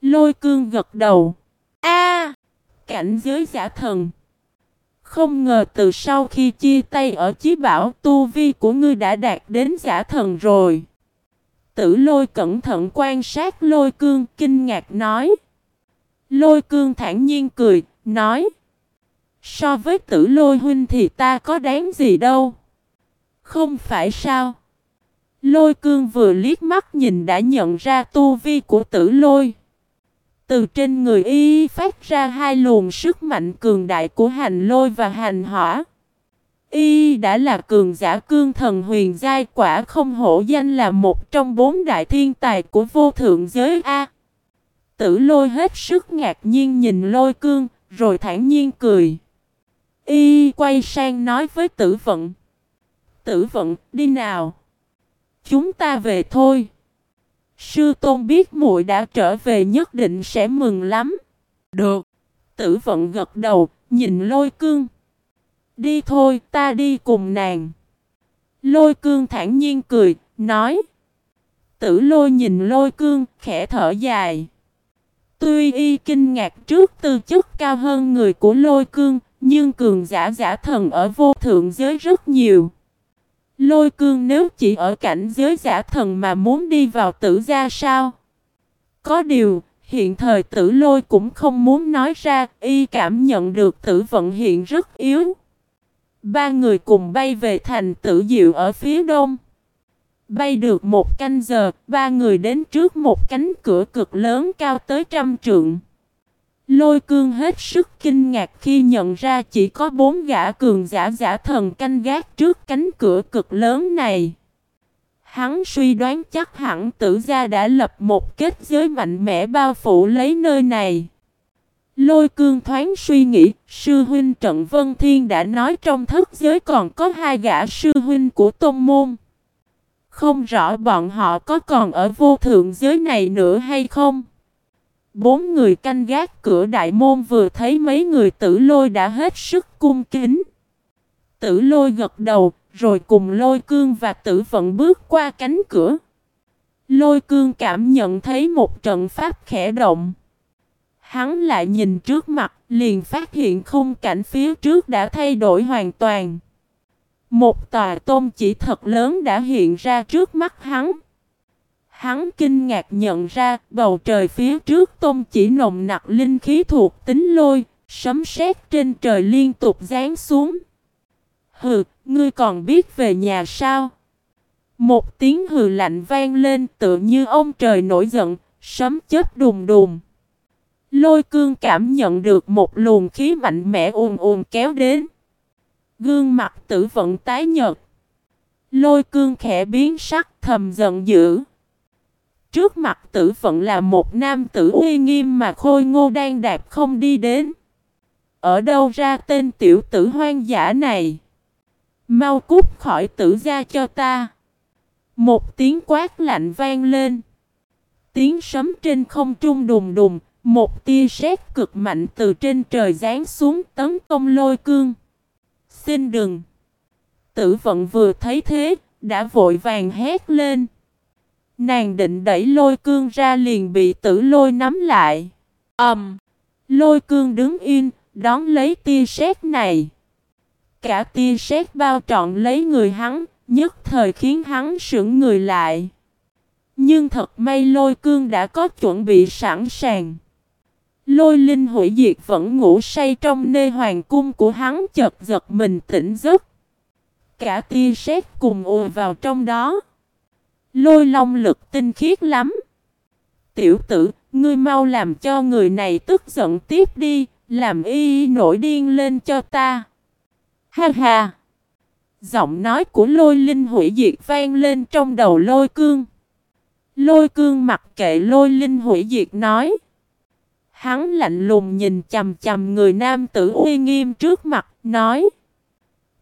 Lôi cương gật đầu. A, cảnh giới giả thần. Không ngờ từ sau khi chia tay ở chí bảo tu vi của ngươi đã đạt đến giả thần rồi. Tử lôi cẩn thận quan sát lôi cương kinh ngạc nói. Lôi cương thản nhiên cười, nói. So với tử lôi huynh thì ta có đáng gì đâu. Không phải sao. Lôi cương vừa liếc mắt nhìn đã nhận ra tu vi của tử lôi. Từ trên người y phát ra hai luồng sức mạnh cường đại của hành lôi và hành hỏa. Y đã là cường giả cương thần huyền giai quả không hổ danh là một trong bốn đại thiên tài của vô thượng giới A. Tử lôi hết sức ngạc nhiên nhìn lôi cương, rồi thản nhiên cười. Y quay sang nói với tử vận. Tử vận, đi nào. Chúng ta về thôi. Sư tôn biết muội đã trở về nhất định sẽ mừng lắm. Được. Tử vận gật đầu, nhìn lôi cương. Đi thôi, ta đi cùng nàng. Lôi cương thản nhiên cười, nói. Tử lôi nhìn lôi cương, khẽ thở dài. Tuy y kinh ngạc trước tư chất cao hơn người của lôi cương, nhưng cường giả giả thần ở vô thượng giới rất nhiều. Lôi cương nếu chỉ ở cảnh giới giả thần mà muốn đi vào tử gia sao? Có điều, hiện thời tử lôi cũng không muốn nói ra, y cảm nhận được tử vận hiện rất yếu. Ba người cùng bay về thành tử diệu ở phía đông. Bay được một canh giờ, ba người đến trước một cánh cửa cực lớn cao tới trăm trượng. Lôi cương hết sức kinh ngạc khi nhận ra chỉ có bốn gã cường giả giả thần canh gác trước cánh cửa cực lớn này. Hắn suy đoán chắc hẳn tử gia đã lập một kết giới mạnh mẽ bao phủ lấy nơi này. Lôi cương thoáng suy nghĩ, sư huynh Trận Vân Thiên đã nói trong thất giới còn có hai gã sư huynh của tôn môn. Không rõ bọn họ có còn ở vô thượng giới này nữa hay không. Bốn người canh gác cửa đại môn vừa thấy mấy người tử lôi đã hết sức cung kính. Tử lôi gật đầu, rồi cùng lôi cương và tử vận bước qua cánh cửa. Lôi cương cảm nhận thấy một trận pháp khẽ động. Hắn lại nhìn trước mặt, liền phát hiện khung cảnh phía trước đã thay đổi hoàn toàn. Một tòa tôn chỉ thật lớn đã hiện ra trước mắt hắn. Hắn kinh ngạc nhận ra bầu trời phía trước tôn chỉ nồng nặc linh khí thuộc tính lôi, sấm sét trên trời liên tục giáng xuống. Hừ, ngươi còn biết về nhà sao? Một tiếng hừ lạnh vang lên tựa như ông trời nổi giận, sấm chết đùng đùng. Lôi cương cảm nhận được một luồng khí mạnh mẽ ùn ùn kéo đến. Gương mặt tử vận tái nhợt. Lôi cương khẽ biến sắc thầm giận dữ. Trước mặt tử vận là một nam tử uy nghiêm mà khôi ngô đang đạp không đi đến. Ở đâu ra tên tiểu tử hoang dã này? Mau cút khỏi tử gia cho ta. Một tiếng quát lạnh vang lên. Tiếng sấm trên không trung đùng đùng, một tia sét cực mạnh từ trên trời giáng xuống tấn công lôi cương. Xin đừng. Tử vận vừa thấy thế, đã vội vàng hét lên. Nàng định đẩy lôi cương ra liền bị tử lôi nắm lại. ầm, um, Lôi cương đứng yên, đón lấy tia sét này. Cả tia sét bao trọn lấy người hắn, nhất thời khiến hắn sững người lại. Nhưng thật may lôi cương đã có chuẩn bị sẵn sàng. Lôi linh hủy diệt vẫn ngủ say trong nơi hoàng cung của hắn chợt giật mình tỉnh giấc. Cả tia sét cùng ùa vào trong đó. Lôi long lực tinh khiết lắm. Tiểu tử, ngươi mau làm cho người này tức giận tiếp đi, làm y nổi điên lên cho ta. Ha ha! Giọng nói của lôi linh hủy diệt vang lên trong đầu lôi cương. Lôi cương mặc kệ lôi linh hủy diệt nói. Hắn lạnh lùng nhìn chầm chầm người nam tử uy nghiêm trước mặt, nói.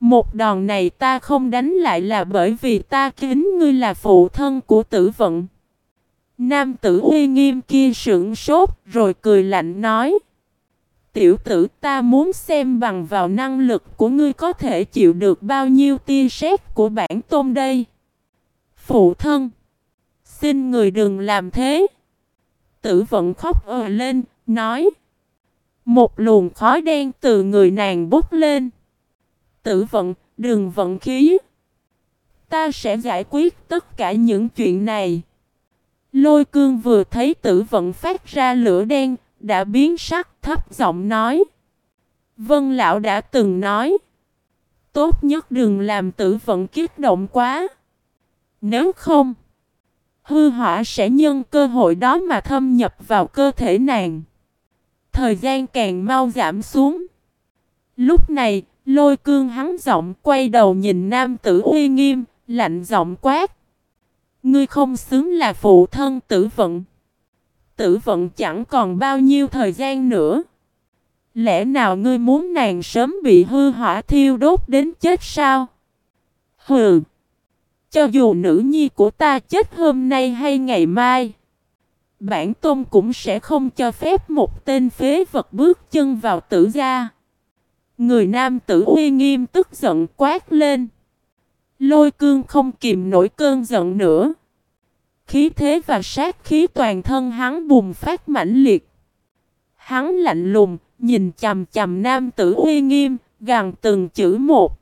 Một đòn này ta không đánh lại là bởi vì ta kính ngươi là phụ thân của tử vận. Nam tử uy nghiêm kia sững sốt rồi cười lạnh nói. Tiểu tử ta muốn xem bằng vào năng lực của ngươi có thể chịu được bao nhiêu tia sét của bản tôn đây. Phụ thân. Xin người đừng làm thế. Tử vận khóc ờ lên, nói. Một luồng khói đen từ người nàng bút lên. Tử vận, đừng vận khí. Ta sẽ giải quyết tất cả những chuyện này. Lôi cương vừa thấy tử vận phát ra lửa đen, đã biến sắc thấp giọng nói. Vân lão đã từng nói. Tốt nhất đừng làm tử vận kích động quá. Nếu không, hư hỏa sẽ nhân cơ hội đó mà thâm nhập vào cơ thể nàng. Thời gian càng mau giảm xuống. Lúc này, lôi cương hắn giọng quay đầu nhìn nam tử uy nghiêm, lạnh giọng quát. Ngươi không xứng là phụ thân tử vận. Tử vận chẳng còn bao nhiêu thời gian nữa. Lẽ nào ngươi muốn nàng sớm bị hư hỏa thiêu đốt đến chết sao? Hừ! Cho dù nữ nhi của ta chết hôm nay hay ngày mai, bản tôn cũng sẽ không cho phép một tên phế vật bước chân vào tử gia. Người nam tử uy nghiêm tức giận quát lên. Lôi cương không kìm nổi cơn giận nữa. Khí thế và sát khí toàn thân hắn bùng phát mãnh liệt. Hắn lạnh lùng, nhìn chầm chầm nam tử uy nghiêm, gằn từng chữ một.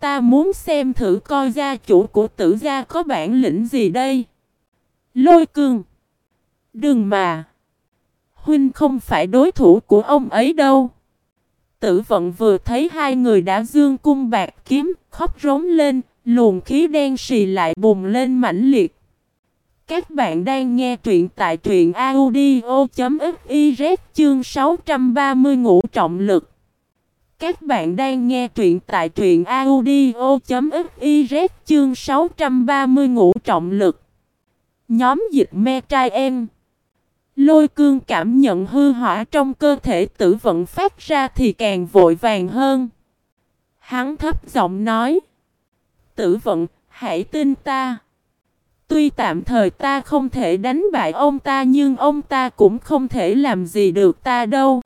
Ta muốn xem thử coi gia chủ của tử gia có bản lĩnh gì đây. Lôi cương. Đừng mà. Huynh không phải đối thủ của ông ấy đâu. Tử vận vừa thấy hai người đã dương cung bạc kiếm, khóc rống lên, luồng khí đen xì lại bùng lên mãnh liệt. Các bạn đang nghe truyện tại truyện audio.fiz chương 630 ngũ trọng lực. Các bạn đang nghe truyện tại truyện audio.fiz chương 630 ngũ trọng lực. Nhóm dịch me trai em. Lôi cương cảm nhận hư hỏa trong cơ thể tử vận phát ra thì càng vội vàng hơn. Hắn thấp giọng nói. Tử vận, hãy tin ta. Tuy tạm thời ta không thể đánh bại ông ta nhưng ông ta cũng không thể làm gì được ta đâu.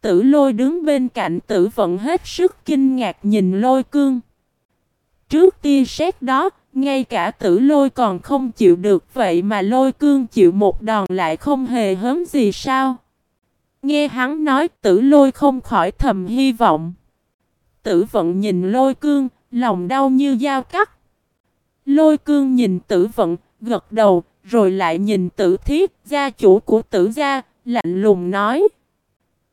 Tử lôi đứng bên cạnh tử vận hết sức kinh ngạc nhìn lôi cương. Trước tia sét đó, ngay cả tử lôi còn không chịu được vậy mà lôi cương chịu một đòn lại không hề hớm gì sao. Nghe hắn nói tử lôi không khỏi thầm hy vọng. Tử vận nhìn lôi cương, lòng đau như dao cắt. Lôi cương nhìn tử vận, gật đầu, rồi lại nhìn tử thiết, gia chủ của tử gia, lạnh lùng nói.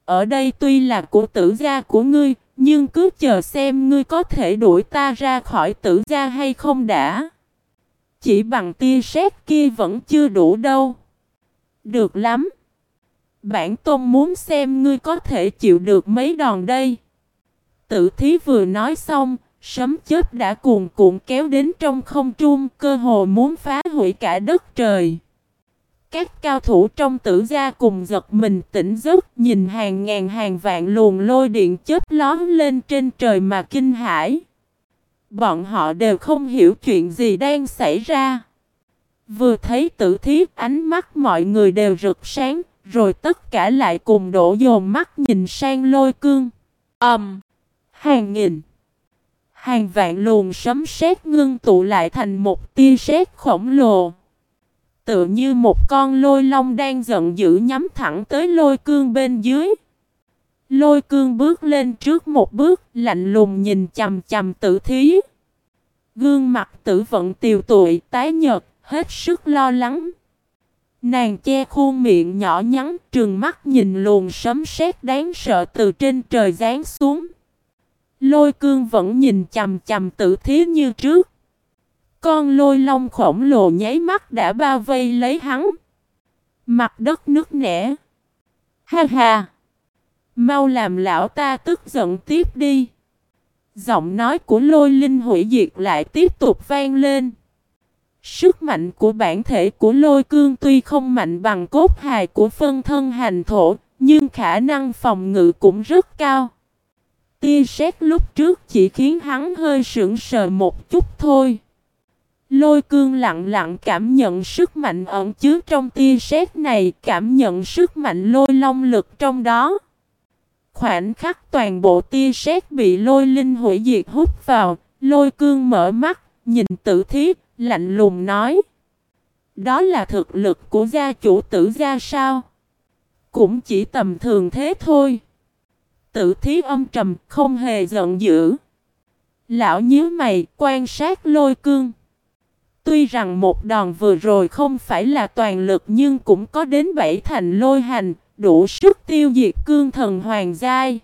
Ở đây tuy là của tử gia của ngươi, nhưng cứ chờ xem ngươi có thể đuổi ta ra khỏi tử gia hay không đã. Chỉ bằng tia sét kia vẫn chưa đủ đâu. Được lắm. Bản tôn muốn xem ngươi có thể chịu được mấy đòn đây. Tử thí vừa nói xong, sấm chết đã cuồn cuộn kéo đến trong không trung, cơ hồ muốn phá hủy cả đất trời. Các cao thủ trong tử gia cùng giật mình tỉnh giấc, nhìn hàng ngàn hàng vạn luồng lôi điện chết lón lên trên trời mà kinh hãi. Bọn họ đều không hiểu chuyện gì đang xảy ra. Vừa thấy tử thiết ánh mắt mọi người đều rực sáng, rồi tất cả lại cùng đổ dồn mắt nhìn sang lôi cương. ầm, Um, hàng nghìn! Hàng vạn luồng sấm sét ngưng tụ lại thành một tia sét khổng lồ. Tựa như một con lôi long đang giận dữ nhắm thẳng tới lôi cương bên dưới. Lôi cương bước lên trước một bước, lạnh lùng nhìn chầm chầm tử thí. Gương mặt tử vận tiều tụi, tái nhợt, hết sức lo lắng. Nàng che khuôn miệng nhỏ nhắn, trừng mắt nhìn luồng sấm sét đáng sợ từ trên trời giáng xuống. Lôi cương vẫn nhìn chầm chầm tử thí như trước. Con lôi long khổng lồ nháy mắt đã bao vây lấy hắn. Mặt đất nước nẻ. Ha ha! Mau làm lão ta tức giận tiếp đi. Giọng nói của lôi linh hủy diệt lại tiếp tục vang lên. Sức mạnh của bản thể của lôi cương tuy không mạnh bằng cốt hài của phân thân hành thổ, nhưng khả năng phòng ngự cũng rất cao. Tia sét lúc trước chỉ khiến hắn hơi sững sờ một chút thôi. Lôi cương lặng lặng cảm nhận sức mạnh ẩn chứa trong tia sét này, cảm nhận sức mạnh lôi long lực trong đó. Khoảnh khắc toàn bộ tia sét bị lôi linh hủy diệt hút vào, lôi cương mở mắt, nhìn tử thiết, lạnh lùng nói. Đó là thực lực của gia chủ tử gia sao? Cũng chỉ tầm thường thế thôi. Tử thiết âm trầm, không hề giận dữ. Lão nhíu mày, quan sát lôi cương. Tuy rằng một đòn vừa rồi không phải là toàn lực nhưng cũng có đến bảy thành lôi hành, đủ sức tiêu diệt cương thần hoàng giai.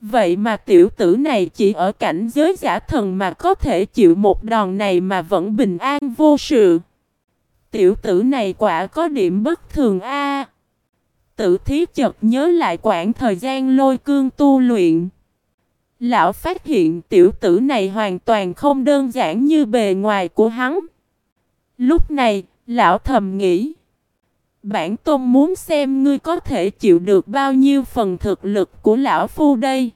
Vậy mà tiểu tử này chỉ ở cảnh giới giả thần mà có thể chịu một đòn này mà vẫn bình an vô sự. Tiểu tử này quả có điểm bất thường a. Tử thí chợt nhớ lại quãng thời gian lôi cương tu luyện. Lão phát hiện tiểu tử này hoàn toàn không đơn giản như bề ngoài của hắn. Lúc này, lão thầm nghĩ. Bản tôn muốn xem ngươi có thể chịu được bao nhiêu phần thực lực của lão phu đây.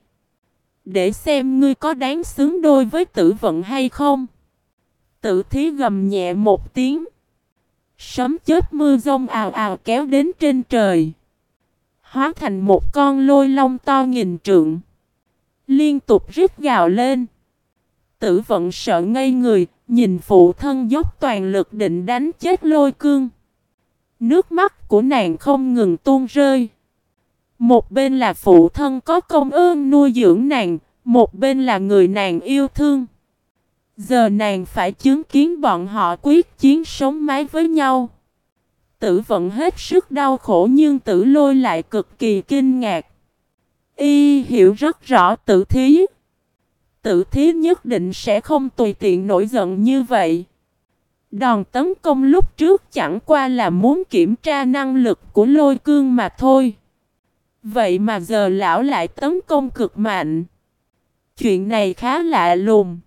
Để xem ngươi có đáng xứng đôi với tử vận hay không. Tử thí gầm nhẹ một tiếng. Sấm chết mưa rông ào ào kéo đến trên trời. Hóa thành một con lôi long to nghìn trượng. Liên tục rít gào lên. Tử vận sợ ngây người, nhìn phụ thân dốc toàn lực định đánh chết lôi cương. Nước mắt của nàng không ngừng tuôn rơi. Một bên là phụ thân có công ơn nuôi dưỡng nàng, một bên là người nàng yêu thương. Giờ nàng phải chứng kiến bọn họ quyết chiến sống mái với nhau. Tử vận hết sức đau khổ nhưng tử lôi lại cực kỳ kinh ngạc. Y hiểu rất rõ tử thí. Tử thí nhất định sẽ không tùy tiện nổi giận như vậy. Đòn tấn công lúc trước chẳng qua là muốn kiểm tra năng lực của lôi cương mà thôi. Vậy mà giờ lão lại tấn công cực mạnh. Chuyện này khá lạ lùng.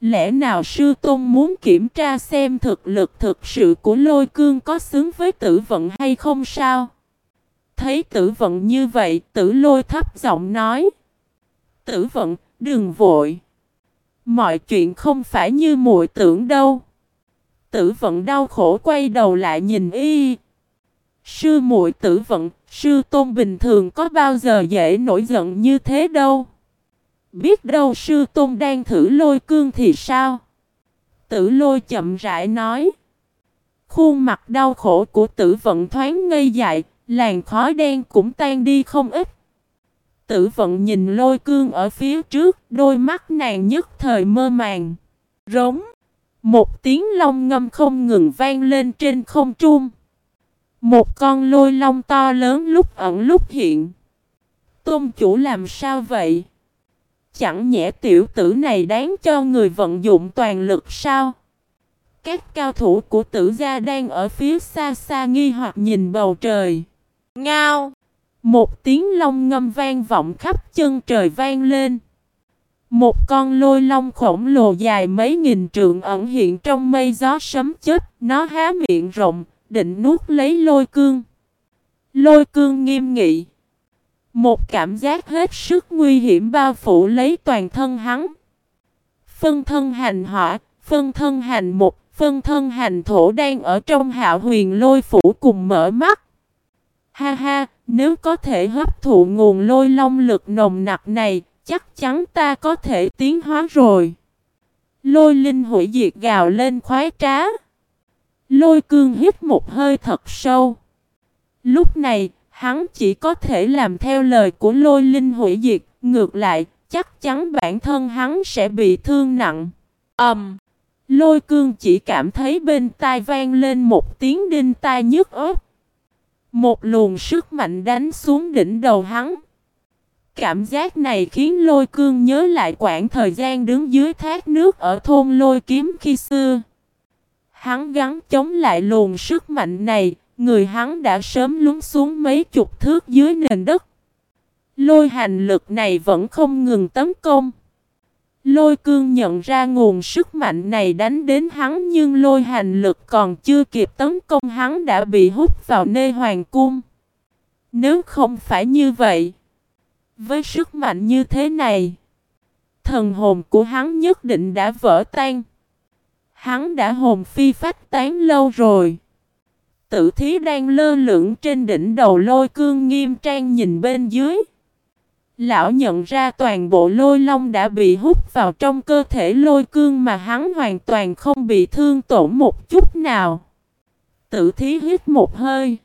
Lẽ nào sư tôn muốn kiểm tra xem thực lực thực sự của lôi cương có xứng với tử vận hay không sao? Thấy tử vận như vậy, tử lôi thấp giọng nói. Tử vận, đừng vội. Mọi chuyện không phải như muội tưởng đâu. Tử vận đau khổ quay đầu lại nhìn y. Sư muội tử vận, sư tôn bình thường có bao giờ dễ nổi giận như thế đâu. Biết đâu sư tôn đang thử lôi cương thì sao? Tử lôi chậm rãi nói. Khuôn mặt đau khổ của tử vận thoáng ngây dại, làn khói đen cũng tan đi không ít. Tử vận nhìn lôi cương ở phía trước, đôi mắt nàng nhất thời mơ màng. Rống. Một tiếng long ngâm không ngừng vang lên trên không trung. Một con lôi long to lớn lúc ẩn lúc hiện. Tôn chủ làm sao vậy? Chẳng nhẽ tiểu tử này đáng cho người vận dụng toàn lực sao? Các cao thủ của tử gia đang ở phía xa xa nghi hoặc nhìn bầu trời. Ngao! Một tiếng long ngâm vang vọng khắp chân trời vang lên. Một con lôi long khổng lồ dài mấy nghìn trượng ẩn hiện trong mây gió sấm chết, nó há miệng rộng, định nuốt lấy lôi cương. Lôi cương nghiêm nghị. Một cảm giác hết sức nguy hiểm bao phủ lấy toàn thân hắn. Phân thân hành hỏa, phân thân hành một, phân thân hành thổ đang ở trong hạo huyền lôi phủ cùng mở mắt. Ha ha, nếu có thể hấp thụ nguồn lôi long lực nồng nặc này, chắc chắn ta có thể tiến hóa rồi. Lôi linh hủy diệt gào lên khoái trá. Lôi cương hít một hơi thật sâu. Lúc này, hắn chỉ có thể làm theo lời của lôi linh hủy diệt, ngược lại, chắc chắn bản thân hắn sẽ bị thương nặng. Ầm. Um, lôi cương chỉ cảm thấy bên tai vang lên một tiếng đinh tai nhức ớt. Một luồng sức mạnh đánh xuống đỉnh đầu hắn. Cảm giác này khiến lôi cương nhớ lại quãng thời gian đứng dưới thác nước ở thôn lôi kiếm khi xưa. Hắn gắn chống lại luồng sức mạnh này, người hắn đã sớm lún xuống mấy chục thước dưới nền đất. Lôi hành lực này vẫn không ngừng tấn công. Lôi cương nhận ra nguồn sức mạnh này đánh đến hắn nhưng lôi hành lực còn chưa kịp tấn công hắn đã bị hút vào nơi hoàng cung. Nếu không phải như vậy, với sức mạnh như thế này, thần hồn của hắn nhất định đã vỡ tan. Hắn đã hồn phi phách tán lâu rồi. Tử thí đang lơ lửng trên đỉnh đầu lôi cương nghiêm trang nhìn bên dưới. Lão nhận ra toàn bộ lôi long đã bị hút vào trong cơ thể lôi cương mà hắn hoàn toàn không bị thương tổn một chút nào. Tử thí hít một hơi.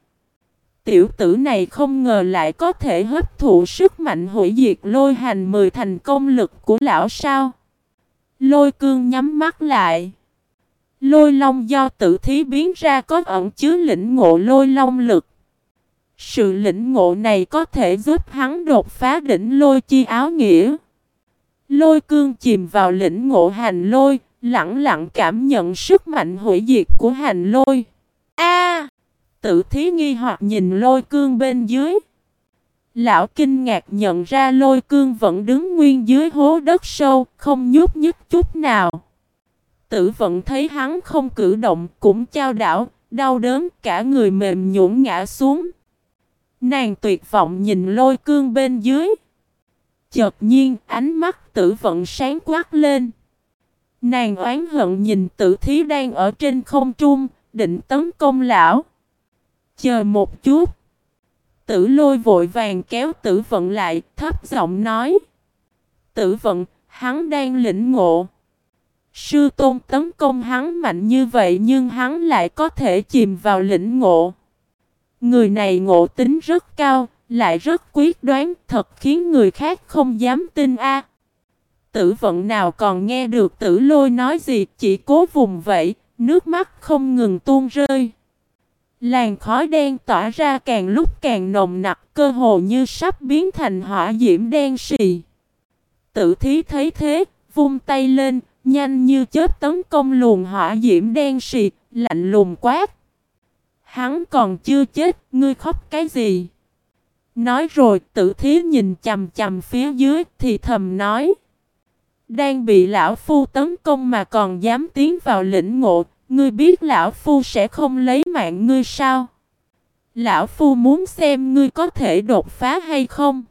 Tiểu tử này không ngờ lại có thể hấp thụ sức mạnh hủy diệt lôi hành mười thành công lực của lão sao. Lôi cương nhắm mắt lại. Lôi long do tử thí biến ra có ẩn chứa lĩnh ngộ lôi long lực. Sự lĩnh ngộ này có thể giúp hắn đột phá đỉnh lôi chi áo nghĩa. Lôi cương chìm vào lĩnh ngộ hành lôi, lặng lặng cảm nhận sức mạnh hủy diệt của hành lôi. A! Tử thí nghi hoặc nhìn lôi cương bên dưới. Lão kinh ngạc nhận ra lôi cương vẫn đứng nguyên dưới hố đất sâu, không nhúc nhích chút nào. Tử vận thấy hắn không cử động, cũng trao đảo, đau đớn, cả người mềm nhũn ngã xuống. Nàng tuyệt vọng nhìn lôi cương bên dưới. Chợt nhiên, ánh mắt tử vận sáng quát lên. Nàng oán hận nhìn tử thí đang ở trên không trung, định tấn công lão. Chờ một chút. Tử lôi vội vàng kéo tử vận lại, thấp giọng nói. Tử vận, hắn đang lĩnh ngộ. Sư tôn tấn công hắn mạnh như vậy nhưng hắn lại có thể chìm vào lĩnh ngộ. Người này ngộ tính rất cao, lại rất quyết đoán, thật khiến người khác không dám tin a. Tử vận nào còn nghe được tử lôi nói gì, chỉ cố vùng vậy, nước mắt không ngừng tuôn rơi. Làn khói đen tỏa ra càng lúc càng nồng nặc, cơ hồ như sắp biến thành hỏa diễm đen xì. Tử thí thấy thế, vung tay lên, nhanh như chớp tấn công luồng hỏa diễm đen xì, lạnh lùng quát. Hắn còn chưa chết, ngươi khóc cái gì? Nói rồi, tử thí nhìn chầm chầm phía dưới thì thầm nói. Đang bị lão phu tấn công mà còn dám tiến vào lĩnh ngộ, ngươi biết lão phu sẽ không lấy mạng ngươi sao? Lão phu muốn xem ngươi có thể đột phá hay không?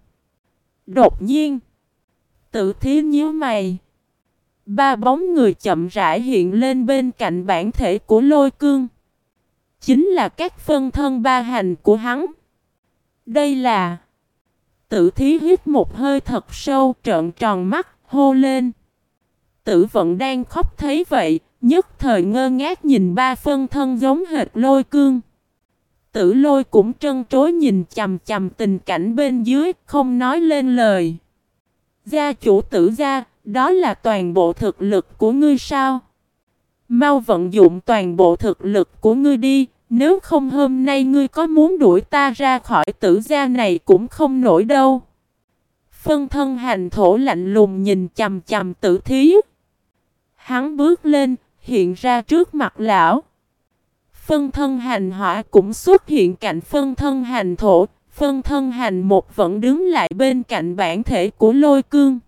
Đột nhiên, tử thí nhíu mày. Ba bóng người chậm rãi hiện lên bên cạnh bản thể của lôi cương. Chính là các phân thân ba hành của hắn. Đây là Tử thí hít một hơi thật sâu trợn tròn mắt hô lên. Tử vận đang khóc thấy vậy, nhất thời ngơ ngác nhìn ba phân thân giống hệt lôi cương. Tử lôi cũng trân trối nhìn chầm chầm tình cảnh bên dưới, không nói lên lời. Gia chủ tử gia, đó là toàn bộ thực lực của ngươi sao? Mau vận dụng toàn bộ thực lực của ngươi đi, nếu không hôm nay ngươi có muốn đuổi ta ra khỏi tử gia này cũng không nổi đâu. Phân thân hành thổ lạnh lùng nhìn chầm chầm tử thí. Hắn bước lên, hiện ra trước mặt lão. Phân thân hành hỏa cũng xuất hiện cạnh phân thân hành thổ, phân thân hành một vẫn đứng lại bên cạnh bản thể của lôi cương.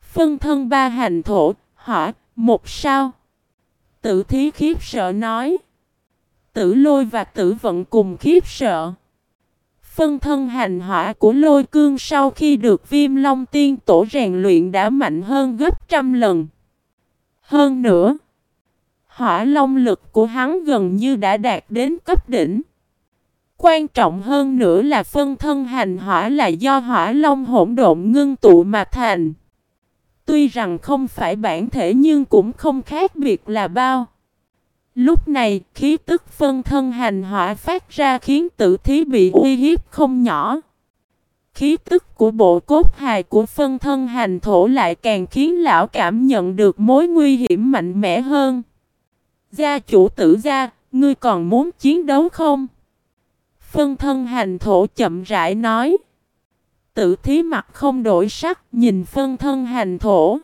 Phân thân ba hành thổ, hỏa, một sao. Tử thí khiếp sợ nói. Tử lôi và tử vận cùng khiếp sợ. Phân thân hành hỏa của lôi cương sau khi được viêm long tiên tổ rèn luyện đã mạnh hơn gấp trăm lần. Hơn nữa, hỏa long lực của hắn gần như đã đạt đến cấp đỉnh. Quan trọng hơn nữa là phân thân hành hỏa là do hỏa long hỗn độn ngưng tụ mà thành. Tuy rằng không phải bản thể nhưng cũng không khác biệt là bao. Lúc này, khí tức phân thân hành hỏa phát ra khiến tử thí bị uy hiếp không nhỏ. Khí tức của bộ cốt hài của phân thân hành thổ lại càng khiến lão cảm nhận được mối nguy hiểm mạnh mẽ hơn. Gia chủ tử gia, ngươi còn muốn chiến đấu không? Phân thân hành thổ chậm rãi nói. Tử thí mặt không đổi sắc nhìn phân thân hành thổ.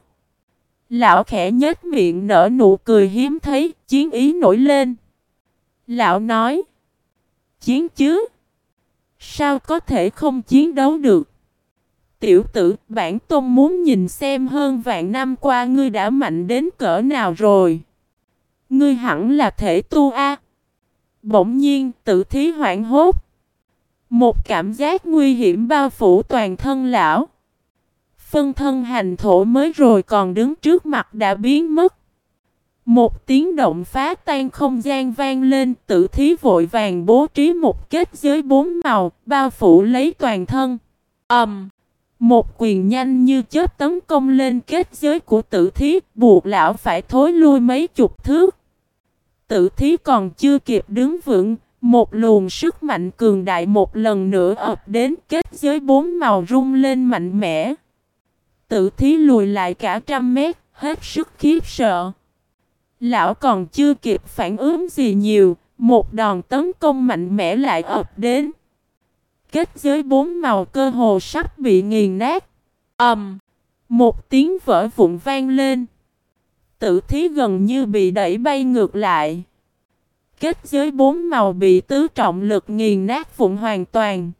Lão khẽ nhếch miệng nở nụ cười hiếm thấy, chiến ý nổi lên. Lão nói. Chiến chứ? Sao có thể không chiến đấu được? Tiểu tử, bản tôn muốn nhìn xem hơn vạn năm qua ngươi đã mạnh đến cỡ nào rồi. Ngươi hẳn là thể tu A. Bỗng nhiên, tự thí hoảng hốt. Một cảm giác nguy hiểm bao phủ toàn thân lão. Phân thân hành thổ mới rồi còn đứng trước mặt đã biến mất. Một tiếng động phá tan không gian vang lên, tử thí vội vàng bố trí một kết giới bốn màu, bao phủ lấy toàn thân. ầm, um, Một quyền nhanh như chớp tấn công lên kết giới của tử thí, buộc lão phải thối lui mấy chục thước. Tử thí còn chưa kịp đứng vững, một luồng sức mạnh cường đại một lần nữa ập đến kết giới bốn màu rung lên mạnh mẽ. Tử thí lùi lại cả trăm mét, hết sức khiếp sợ. Lão còn chưa kịp phản ứng gì nhiều, một đòn tấn công mạnh mẽ lại ập đến. Kết giới bốn màu cơ hồ sắp bị nghiền nát. ầm, um, một tiếng vỡ vụn vang lên. Tử thí gần như bị đẩy bay ngược lại. Kết giới bốn màu bị tứ trọng lực nghiền nát vụn hoàn toàn.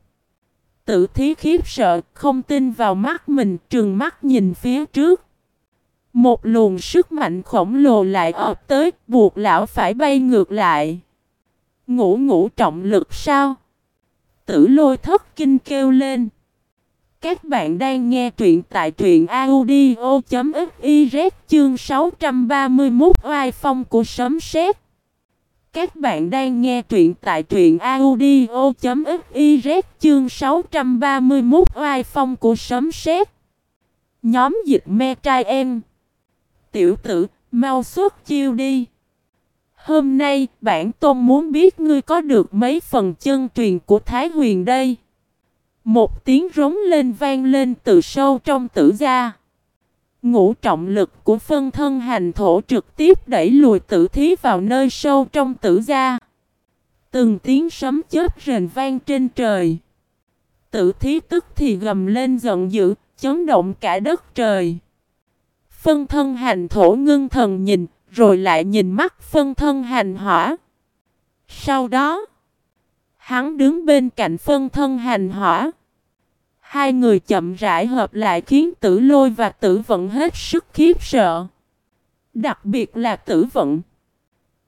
Tử thí khiếp sợ, không tin vào mắt mình, trừng mắt nhìn phía trước. Một luồng sức mạnh khổng lồ lại ập tới, buộc lão phải bay ngược lại. Ngủ ngủ trọng lực sao? Tử lôi thất kinh kêu lên. Các bạn đang nghe truyện tại truyện audio.fiz chương 631 oai phong của sấm sét. Các bạn đang nghe truyện tại truyện audio.fiz chương 631 oai phong của sấm sét. Nhóm dịch me trai em. Tiểu tử, mau xuất chiêu đi. Hôm nay, bản tôn muốn biết ngươi có được mấy phần chân truyền của Thái Huyền đây. Một tiếng rống lên vang lên từ sâu trong tử gia. Ngũ trọng lực của phân thân hành thổ trực tiếp đẩy lùi tử thí vào nơi sâu trong tử gia. Từng tiếng sấm chớp rền vang trên trời. Tử thí tức thì gầm lên giận dữ, chấn động cả đất trời. Phân thân hành thổ ngưng thần nhìn, rồi lại nhìn mắt phân thân hành hỏa. Sau đó, hắn đứng bên cạnh phân thân hành hỏa. Hai người chậm rãi hợp lại khiến tử lôi và tử vận hết sức khiếp sợ. Đặc biệt là tử vận.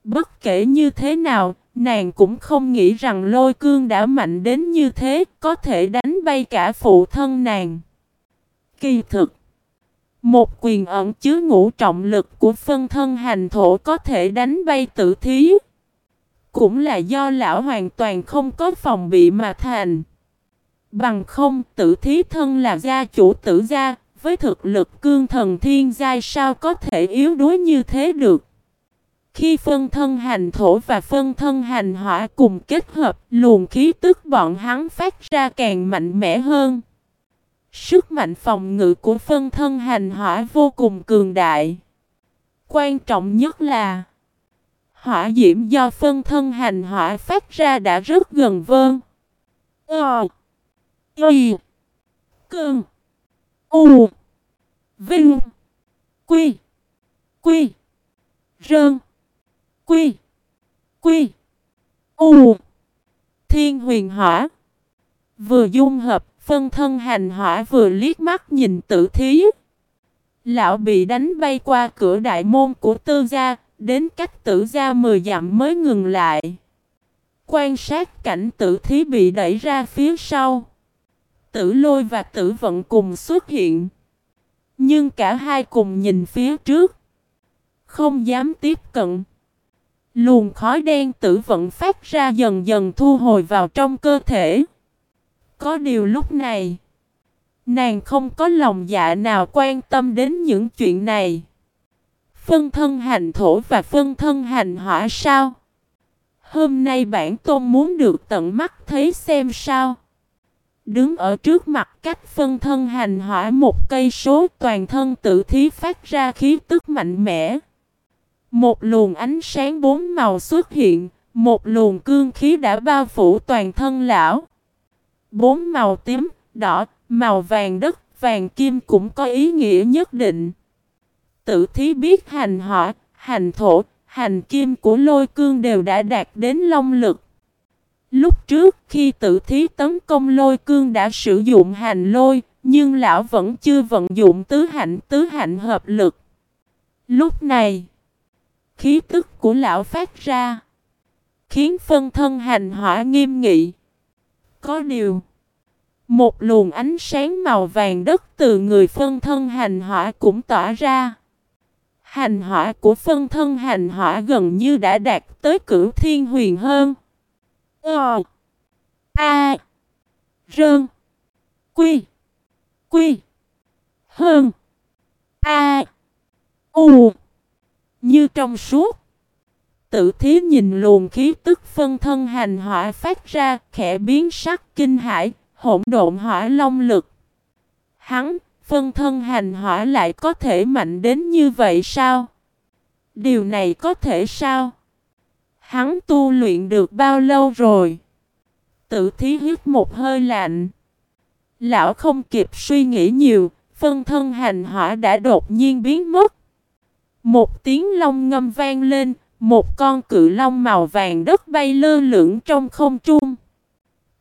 Bất kể như thế nào, nàng cũng không nghĩ rằng lôi cương đã mạnh đến như thế, có thể đánh bay cả phụ thân nàng. Kỳ thực, một quyền ẩn chứa ngũ trọng lực của phân thân hành thổ có thể đánh bay tử thí. Cũng là do lão hoàn toàn không có phòng bị mà thành. Bằng không tử thí thân là gia chủ tử gia, với thực lực cương thần thiên giai sao có thể yếu đuối như thế được. Khi phân thân hành thổ và phân thân hành hỏa cùng kết hợp, luồng khí tức bọn hắn phát ra càng mạnh mẽ hơn. Sức mạnh phòng ngự của phân thân hành hỏa vô cùng cường đại. Quan trọng nhất là Hỏa diễm do phân thân hành hỏa phát ra đã rất gần vơn. Ờ Y. Cơn. U. Vinh. Quy. Quy. Rơn. Quy. Quy. U. Thiên huyền hỏa. Vừa dung hợp, phân thân hành hỏa vừa liếc mắt nhìn tử thí. Lão bị đánh bay qua cửa đại môn của tư gia, Đến cách tử gia 10 dặm mới ngừng lại. Quan sát cảnh tử thí bị đẩy ra phía sau. Tử lôi và tử vận cùng xuất hiện. Nhưng cả hai cùng nhìn phía trước. Không dám tiếp cận. Luồng khói đen tử vận phát ra dần dần thu hồi vào trong cơ thể. Có điều lúc này, nàng không có lòng dạ nào quan tâm đến những chuyện này. Phân thân hành thổ và phân thân hành hỏa sao? Hôm nay bản tôn muốn được tận mắt thấy xem sao. Đứng ở trước mặt cách phân thân hành hỏa một cây số toàn thân tự thí phát ra khí tức mạnh mẽ. Một luồng ánh sáng bốn màu xuất hiện, một luồng cương khí đã bao phủ toàn thân lão. Bốn màu tím, đỏ, màu vàng đất, vàng kim cũng có ý nghĩa nhất định. Tự thí biết hành hỏa, hành thổ, hành kim của lôi cương đều đã đạt đến long lực. Lúc trước khi tự thí tấn công lôi cương đã sử dụng hành lôi, nhưng lão vẫn chưa vận dụng tứ hạnh tứ hạnh hợp lực. Lúc này, khí tức của lão phát ra, khiến phân thân hành hỏa nghiêm nghị. Có điều, một luồng ánh sáng màu vàng đất từ người phân thân hành hỏa cũng tỏa ra. Hành hỏa của phân thân hành hỏa gần như đã đạt tới cửu thiên huyền hơn. Ờ. A. Rơn. Quy. Quy. Hơn. A. U. Như trong suốt. Tự thí nhìn luồng khí tức phân thân hành hỏa phát ra, khẽ biến sắc kinh hải, hỗn độn hỏa long lực. Hắn, phân thân hành hỏa lại có thể mạnh đến như vậy sao? Điều này có thể sao? Hắn tu luyện được bao lâu rồi? Tự thí hít một hơi lạnh. Lão không kịp suy nghĩ nhiều, phân thân hành hỏa đã đột nhiên biến mất. Một tiếng long ngâm vang lên, một con cự long màu vàng đất bay lơ lửng trong không trung.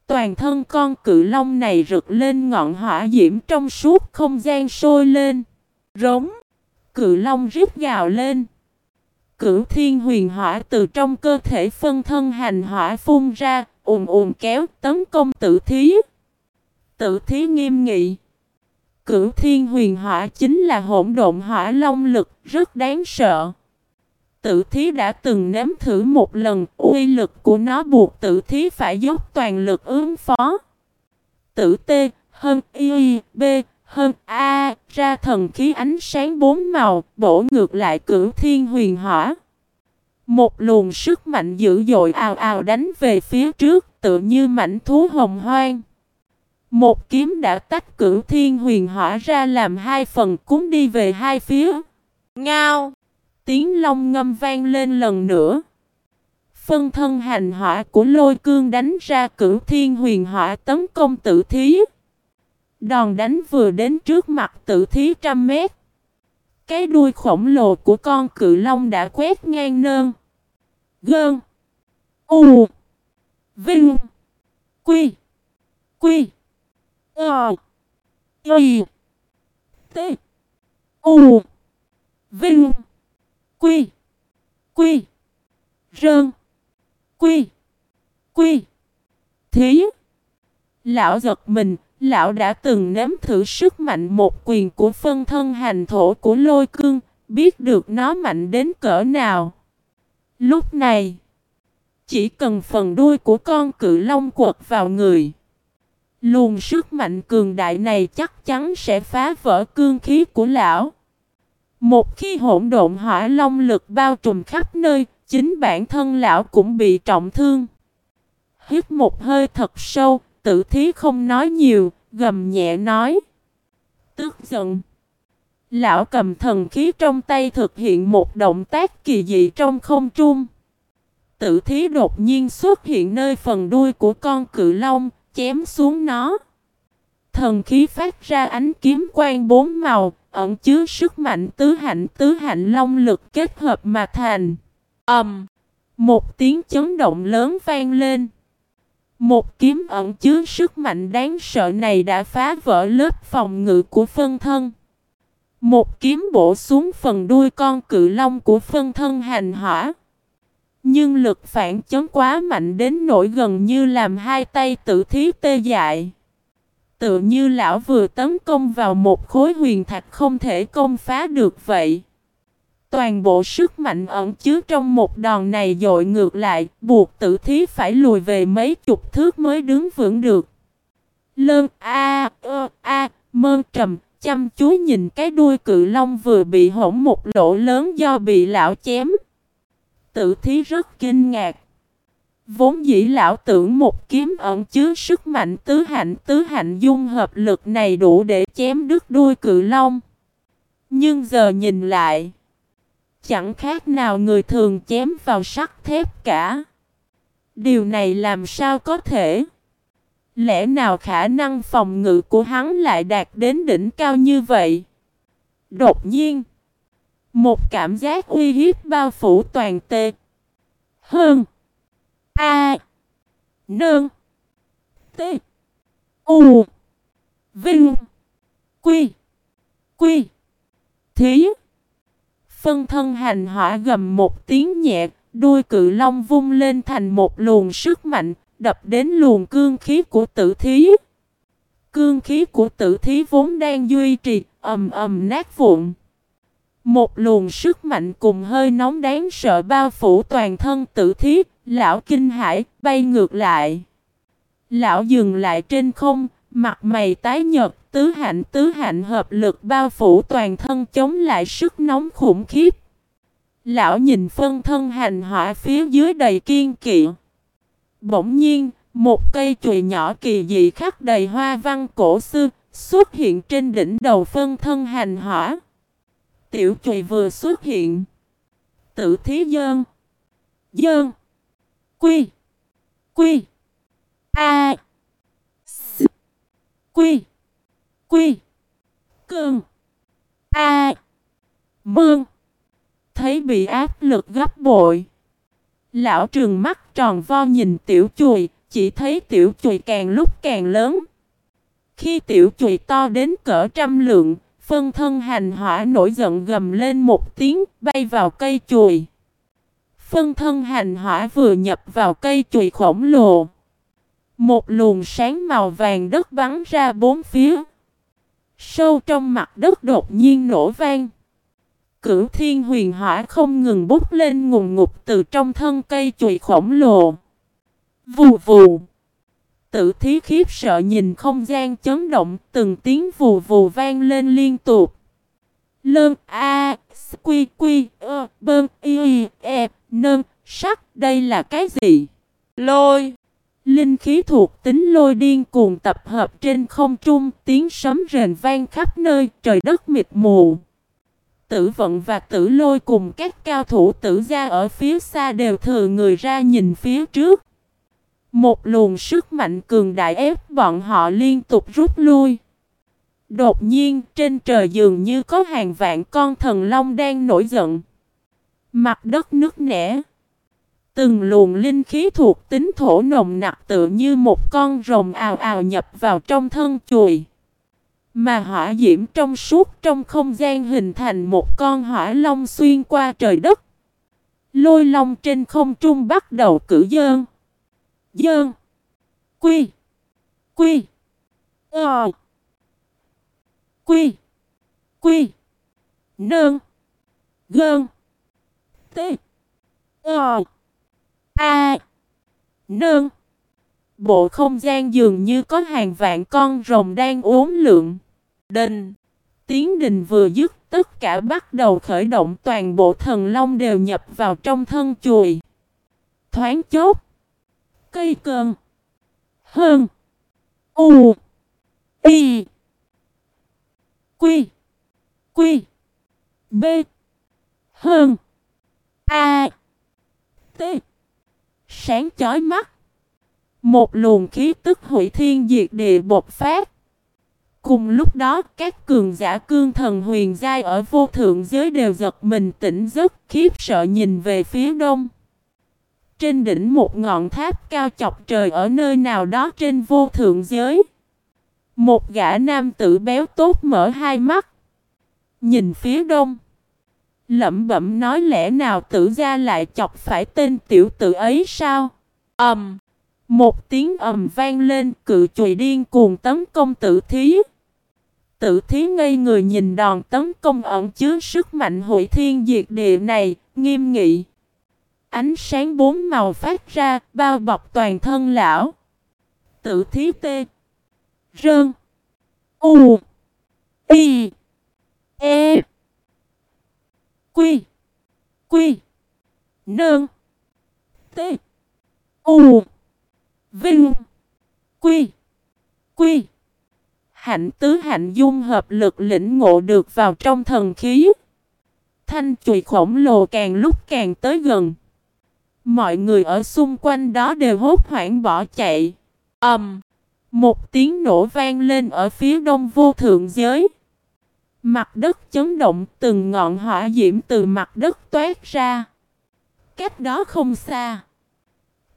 Toàn thân con cự long này rực lên ngọn hỏa diễm trong suốt không gian sôi lên. Rống. Cự long rít gào lên. Cửu thiên huyền hỏa từ trong cơ thể phân thân hành hỏa phun ra, ùn ùn kéo tấn công tử thí. Tử thí nghiêm nghị. Cửu thiên huyền hỏa chính là hỗn độn hỏa long lực, rất đáng sợ. Tử thí đã từng nếm thử một lần, uy lực của nó buộc tử thí phải dốc toàn lực ứng phó. Tử T, hơn Y, B, hơn A, ra thần khí ánh sáng bốn màu, bổ ngược lại cửu thiên huyền hỏa. Một luồng sức mạnh dữ dội ào ào đánh về phía trước, tự như mảnh thú hồng hoang. Một kiếm đã tách cửu thiên huyền hỏa ra làm hai phần cuốn đi về hai phía. Ngao! Tiếng long ngâm vang lên lần nữa. Phân thân hành hỏa của lôi cương đánh ra cửu thiên huyền hỏa tấn công tử thí. Đòn đánh vừa đến trước mặt tử thí trăm mét. Cái đuôi khổng lồ của con cự long đã quét ngang nơn. Gơn. U. Vinh. Quy. Quy. Ờ. Y. T. U. Vinh. Quy. Quy. Rơn. Quy. Quy. Thí. Lão giật mình, lão đã từng nếm thử sức mạnh một quyền của phân thân hành thổ của lôi cương, biết được nó mạnh đến cỡ nào. Lúc này, chỉ cần phần đuôi của con cự long quật vào người. Luồng sức mạnh cường đại này chắc chắn sẽ phá vỡ cương khí của lão. Một khi hỗn độn hỏa long lực bao trùm khắp nơi, chính bản thân lão cũng bị trọng thương. Hít một hơi thật sâu, tử thí không nói nhiều, gầm nhẹ nói. Tức giận. Lão cầm thần khí trong tay thực hiện một động tác kỳ dị trong không trung. Tử thí đột nhiên xuất hiện nơi phần đuôi của con cự long, chém xuống nó. Thần khí phát ra ánh kiếm quang bốn màu, ẩn chứa sức mạnh tứ hạnh tứ hạnh long lực kết hợp mà thành. ầm, um, một tiếng chấn động lớn vang lên. Một kiếm ẩn chứa sức mạnh đáng sợ này đã phá vỡ lớp phòng ngự của phân thân. Một kiếm bổ xuống phần đuôi con cự long của phân thân hành hỏa. Nhưng lực phản chấn quá mạnh đến nỗi gần như làm hai tay tự thí tê dại. Tự như lão vừa tấn công vào một khối huyền thạch không thể công phá được vậy. Toàn bộ sức mạnh ẩn chứa trong một đòn này dội ngược lại, buộc tử thí phải lùi về mấy chục thước mới đứng vững được. Lơn a ơ a mơn trầm, chăm chú nhìn cái đuôi cự long vừa bị hổng một lỗ lớn do bị lão chém. Tử thí rất kinh ngạc. Vốn dĩ lão tưởng một kiếm ẩn chứa sức mạnh tứ hạnh tứ hạnh dung hợp lực này đủ để chém đứt đuôi cự long. Nhưng giờ nhìn lại, chẳng khác nào người thường chém vào sắt thép cả. Điều này làm sao có thể? Lẽ nào khả năng phòng ngự của hắn lại đạt đến đỉnh cao như vậy? Đột nhiên, một cảm giác uy hiếp bao phủ toàn tê. Hơn. A. Nương. T. U. Vinh. Quy. Quy. Thí. Phân thân hành hỏa gầm một tiếng nhẹ, đuôi cự long vung lên thành một luồng sức mạnh, đập đến luồng cương khí của tử thí. Cương khí của tử thí vốn đang duy trì, ầm ầm nát vụn. Một luồng sức mạnh cùng hơi nóng đáng sợ bao phủ toàn thân tử thí lão kinh hải bay ngược lại. Lão dừng lại trên không, mặt mày tái nhợt, tứ hạnh tứ hạnh hợp lực bao phủ toàn thân chống lại sức nóng khủng khiếp. Lão nhìn phân thân hành hỏa phía dưới đầy kiên kỵ. Bỗng nhiên, một cây chùy nhỏ kỳ dị khắc đầy hoa văn cổ xưa xuất hiện trên đỉnh đầu phân thân hành hỏa. Tiểu chùy vừa xuất hiện. Tử thí dơn. Dơn. Quy. Quy. A. Quy. Quy. Cường. A. Mương. Thấy bị áp lực gấp bội. Lão trường mắt tròn vo nhìn tiểu chùi, chỉ thấy tiểu chùi càng lúc càng lớn. Khi tiểu chùi to đến cỡ trăm lượng, phân thân hành hỏa nổi giận gầm lên một tiếng, bay vào cây chùi. Phân thân hành hỏa vừa nhập vào cây chùi khổng lồ. Một luồng sáng màu vàng đất bắn ra bốn phía. Sâu trong mặt đất đột nhiên nổ vang. Cửu thiên huyền hỏa không ngừng bút lên ngùng ngục từ trong thân cây chùy khổng lồ. Vù vù. Tử thí khiếp sợ nhìn không gian chấn động, từng tiếng vù vù vang lên liên tục. Lơn A, Quy Quy, Ơ, Bơn, Y, E, Nơn, Sắc, đây là cái gì? Lôi. Linh khí thuộc tính lôi điên cuồng tập hợp trên không trung, tiếng sấm rền vang khắp nơi, trời đất mịt mù. Tử vận và tử lôi cùng các cao thủ tử gia ở phía xa đều thừa người ra nhìn phía trước. Một luồng sức mạnh cường đại ép bọn họ liên tục rút lui. Đột nhiên trên trời dường như có hàng vạn con thần long đang nổi giận. Mặt đất nước nẻ. Từng luồng linh khí thuộc tính thổ nồng nặc tự như một con rồng ào ào nhập vào trong thân chùi. Mà hỏa diễm trong suốt trong không gian hình thành một con hỏa long xuyên qua trời đất. Lôi long trên không trung bắt đầu cử dơn. Dơn. Quy. Quy. Ờ. Quy. Quy. Nơn. Gơn. T. Ờ. A. nương, Bộ không gian dường như có hàng vạn con rồng đang uốn lượn. Đình. Tiếng đình vừa dứt, tất cả bắt đầu khởi động toàn bộ thần long đều nhập vào trong thân chùi. Thoáng chốt. Cây cơn. Hơn. U. Y. Quy. Quy. B. Hơn. A. T. Sáng chói mắt. Một luồng khí tức hủy thiên diệt địa bột phát. Cùng lúc đó, các cường giả cương thần huyền giai ở vô thượng giới đều giật mình tỉnh giấc, khiếp sợ nhìn về phía đông. Trên đỉnh một ngọn tháp cao chọc trời ở nơi nào đó trên vô thượng giới. Một gã nam tử béo tốt mở hai mắt. Nhìn phía đông. Lẩm bẩm nói lẽ nào tử gia lại chọc phải tên tiểu tử ấy sao? ầm Um, một tiếng ầm vang lên cự chùy điên cuồng tấn công tử thí. Tử thí ngây người nhìn đòn tấn công ẩn chứa sức mạnh hội thiên diệt địa này, nghiêm nghị. Ánh sáng bốn màu phát ra, bao bọc toàn thân lão. Tử thí tê. Rơn. U. Y. E. Quy. Quy. nương T. U. Vinh. Quy. Quy. Hạnh tứ hạnh dung hợp lực lĩnh ngộ được vào trong thần khí. Thanh chùy khổng lồ càng lúc càng tới gần. Mọi người ở xung quanh đó đều hốt hoảng bỏ chạy. ầm, um, Một tiếng nổ vang lên ở phía đông vô thượng giới. Mặt đất chấn động, từng ngọn hỏa diễm từ mặt đất toát ra. Cách đó không xa.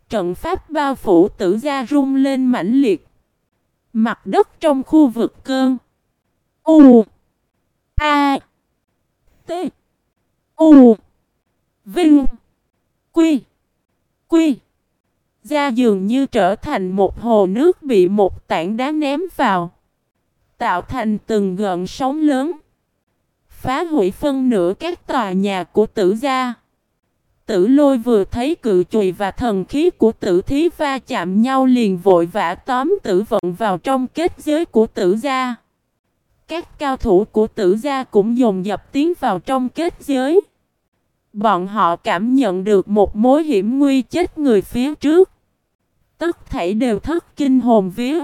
Trận pháp bao phủ tử gia rung lên mãnh liệt. Mặt đất trong khu vực cơn. U. A. T. U. Vinh. Quy. Quy. Gia dường như trở thành một hồ nước bị một tảng đá ném vào. Tạo thành từng gợn sóng lớn. phá hủy phân nửa các tòa nhà của tử gia. Tử lôi vừa thấy cự chùy và thần khí của tử thí va chạm nhau liền vội vã tóm tử vận vào trong kết giới của tử gia. Các cao thủ của tử gia cũng dồn dập tiến vào trong kết giới. Bọn họ cảm nhận được một mối hiểm nguy chết người phía trước. Tất thảy đều thất kinh hồn vía.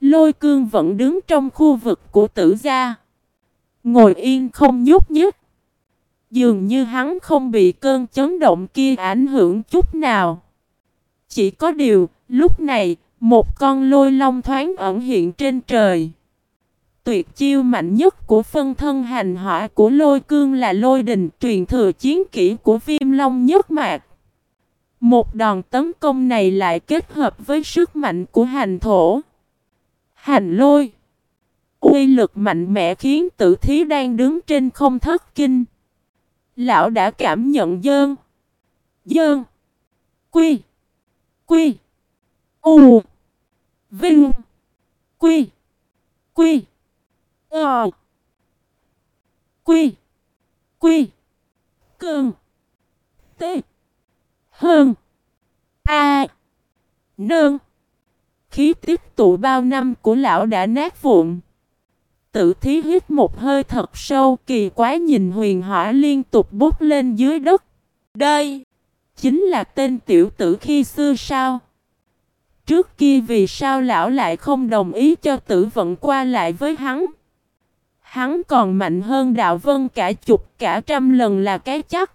Lôi cương vẫn đứng trong khu vực của tử gia. Ngồi yên không nhúc nhích. Dường như hắn không bị cơn chấn động kia ảnh hưởng chút nào. Chỉ có điều, lúc này, một con lôi long thoáng ẩn hiện trên trời. Tuyệt chiêu mạnh nhất của phân thân hành hỏa của lôi cương là lôi đình truyền thừa chiến kỹ của viêm long nhất mạc. Một đòn tấn công này lại kết hợp với sức mạnh của hành thổ. Hành lôi. Uy lực mạnh mẽ khiến tử thí đang đứng trên không thất kinh. Lão đã cảm nhận dơn. Dơn. Quy. Quy. U. Vinh. Quy. Quy. Ờ. Quy. Quy. cường T. Hơn. A. Nương. Khí tiếp tụ bao năm của lão đã nát vụn. Tử thí hít một hơi thật sâu kỳ quái nhìn huyền hỏa liên tục bút lên dưới đất. Đây, chính là tên tiểu tử khi xưa sao? Trước kia vì sao lão lại không đồng ý cho tử vận qua lại với hắn? Hắn còn mạnh hơn đạo vân cả chục cả trăm lần là cái chắc.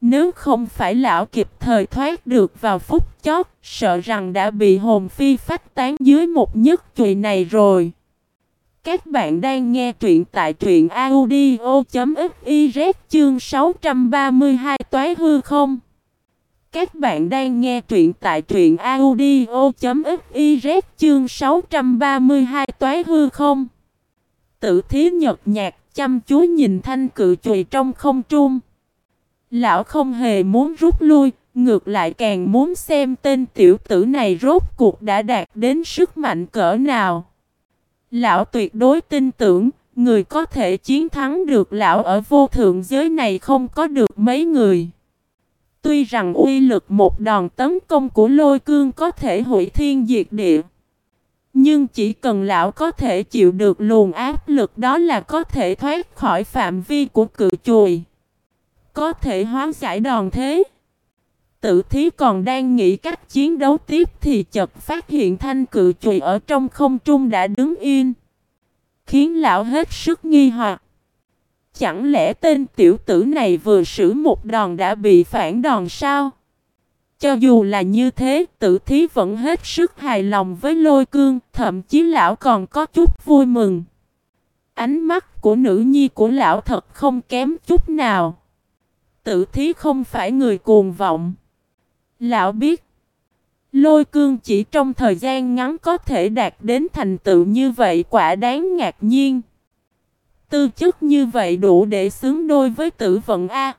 Nếu không phải lão kịp thời thoát được vào phút chót, sợ rằng đã bị hồn phi phách tán dưới một nhất chùy này rồi. Các bạn đang nghe truyện tại truyện audio.fiz chương 632 toái hư không? Các bạn đang nghe truyện tại truyện audio.fiz chương 632 toái hư không? Tử thí nhật nhạt chăm chú nhìn thanh cự chùy trong không trung. Lão không hề muốn rút lui, ngược lại càng muốn xem tên tiểu tử này rốt cuộc đã đạt đến sức mạnh cỡ nào. Lão tuyệt đối tin tưởng, người có thể chiến thắng được lão ở vô thượng giới này không có được mấy người. Tuy rằng uy lực một đòn tấn công của lôi cương có thể hủy thiên diệt địa. Nhưng chỉ cần lão có thể chịu được luồng áp lực đó là có thể thoát khỏi phạm vi của cự chùi. Có thể hóa giải đòn thế. Tử thí còn đang nghĩ cách chiến đấu tiếp thì chợt phát hiện thanh cự chùy ở trong không trung đã đứng yên. Khiến lão hết sức nghi hoặc. Chẳng lẽ tên tiểu tử này vừa sử một đòn đã bị phản đòn sao? Cho dù là như thế, tử thí vẫn hết sức hài lòng với lôi cương, thậm chí lão còn có chút vui mừng. Ánh mắt của nữ nhi của lão thật không kém chút nào. Tử thí không phải người cuồng vọng. Lão biết, lôi cương chỉ trong thời gian ngắn có thể đạt đến thành tựu như vậy quả đáng ngạc nhiên. Tư chất như vậy đủ để xứng đôi với tử vận A.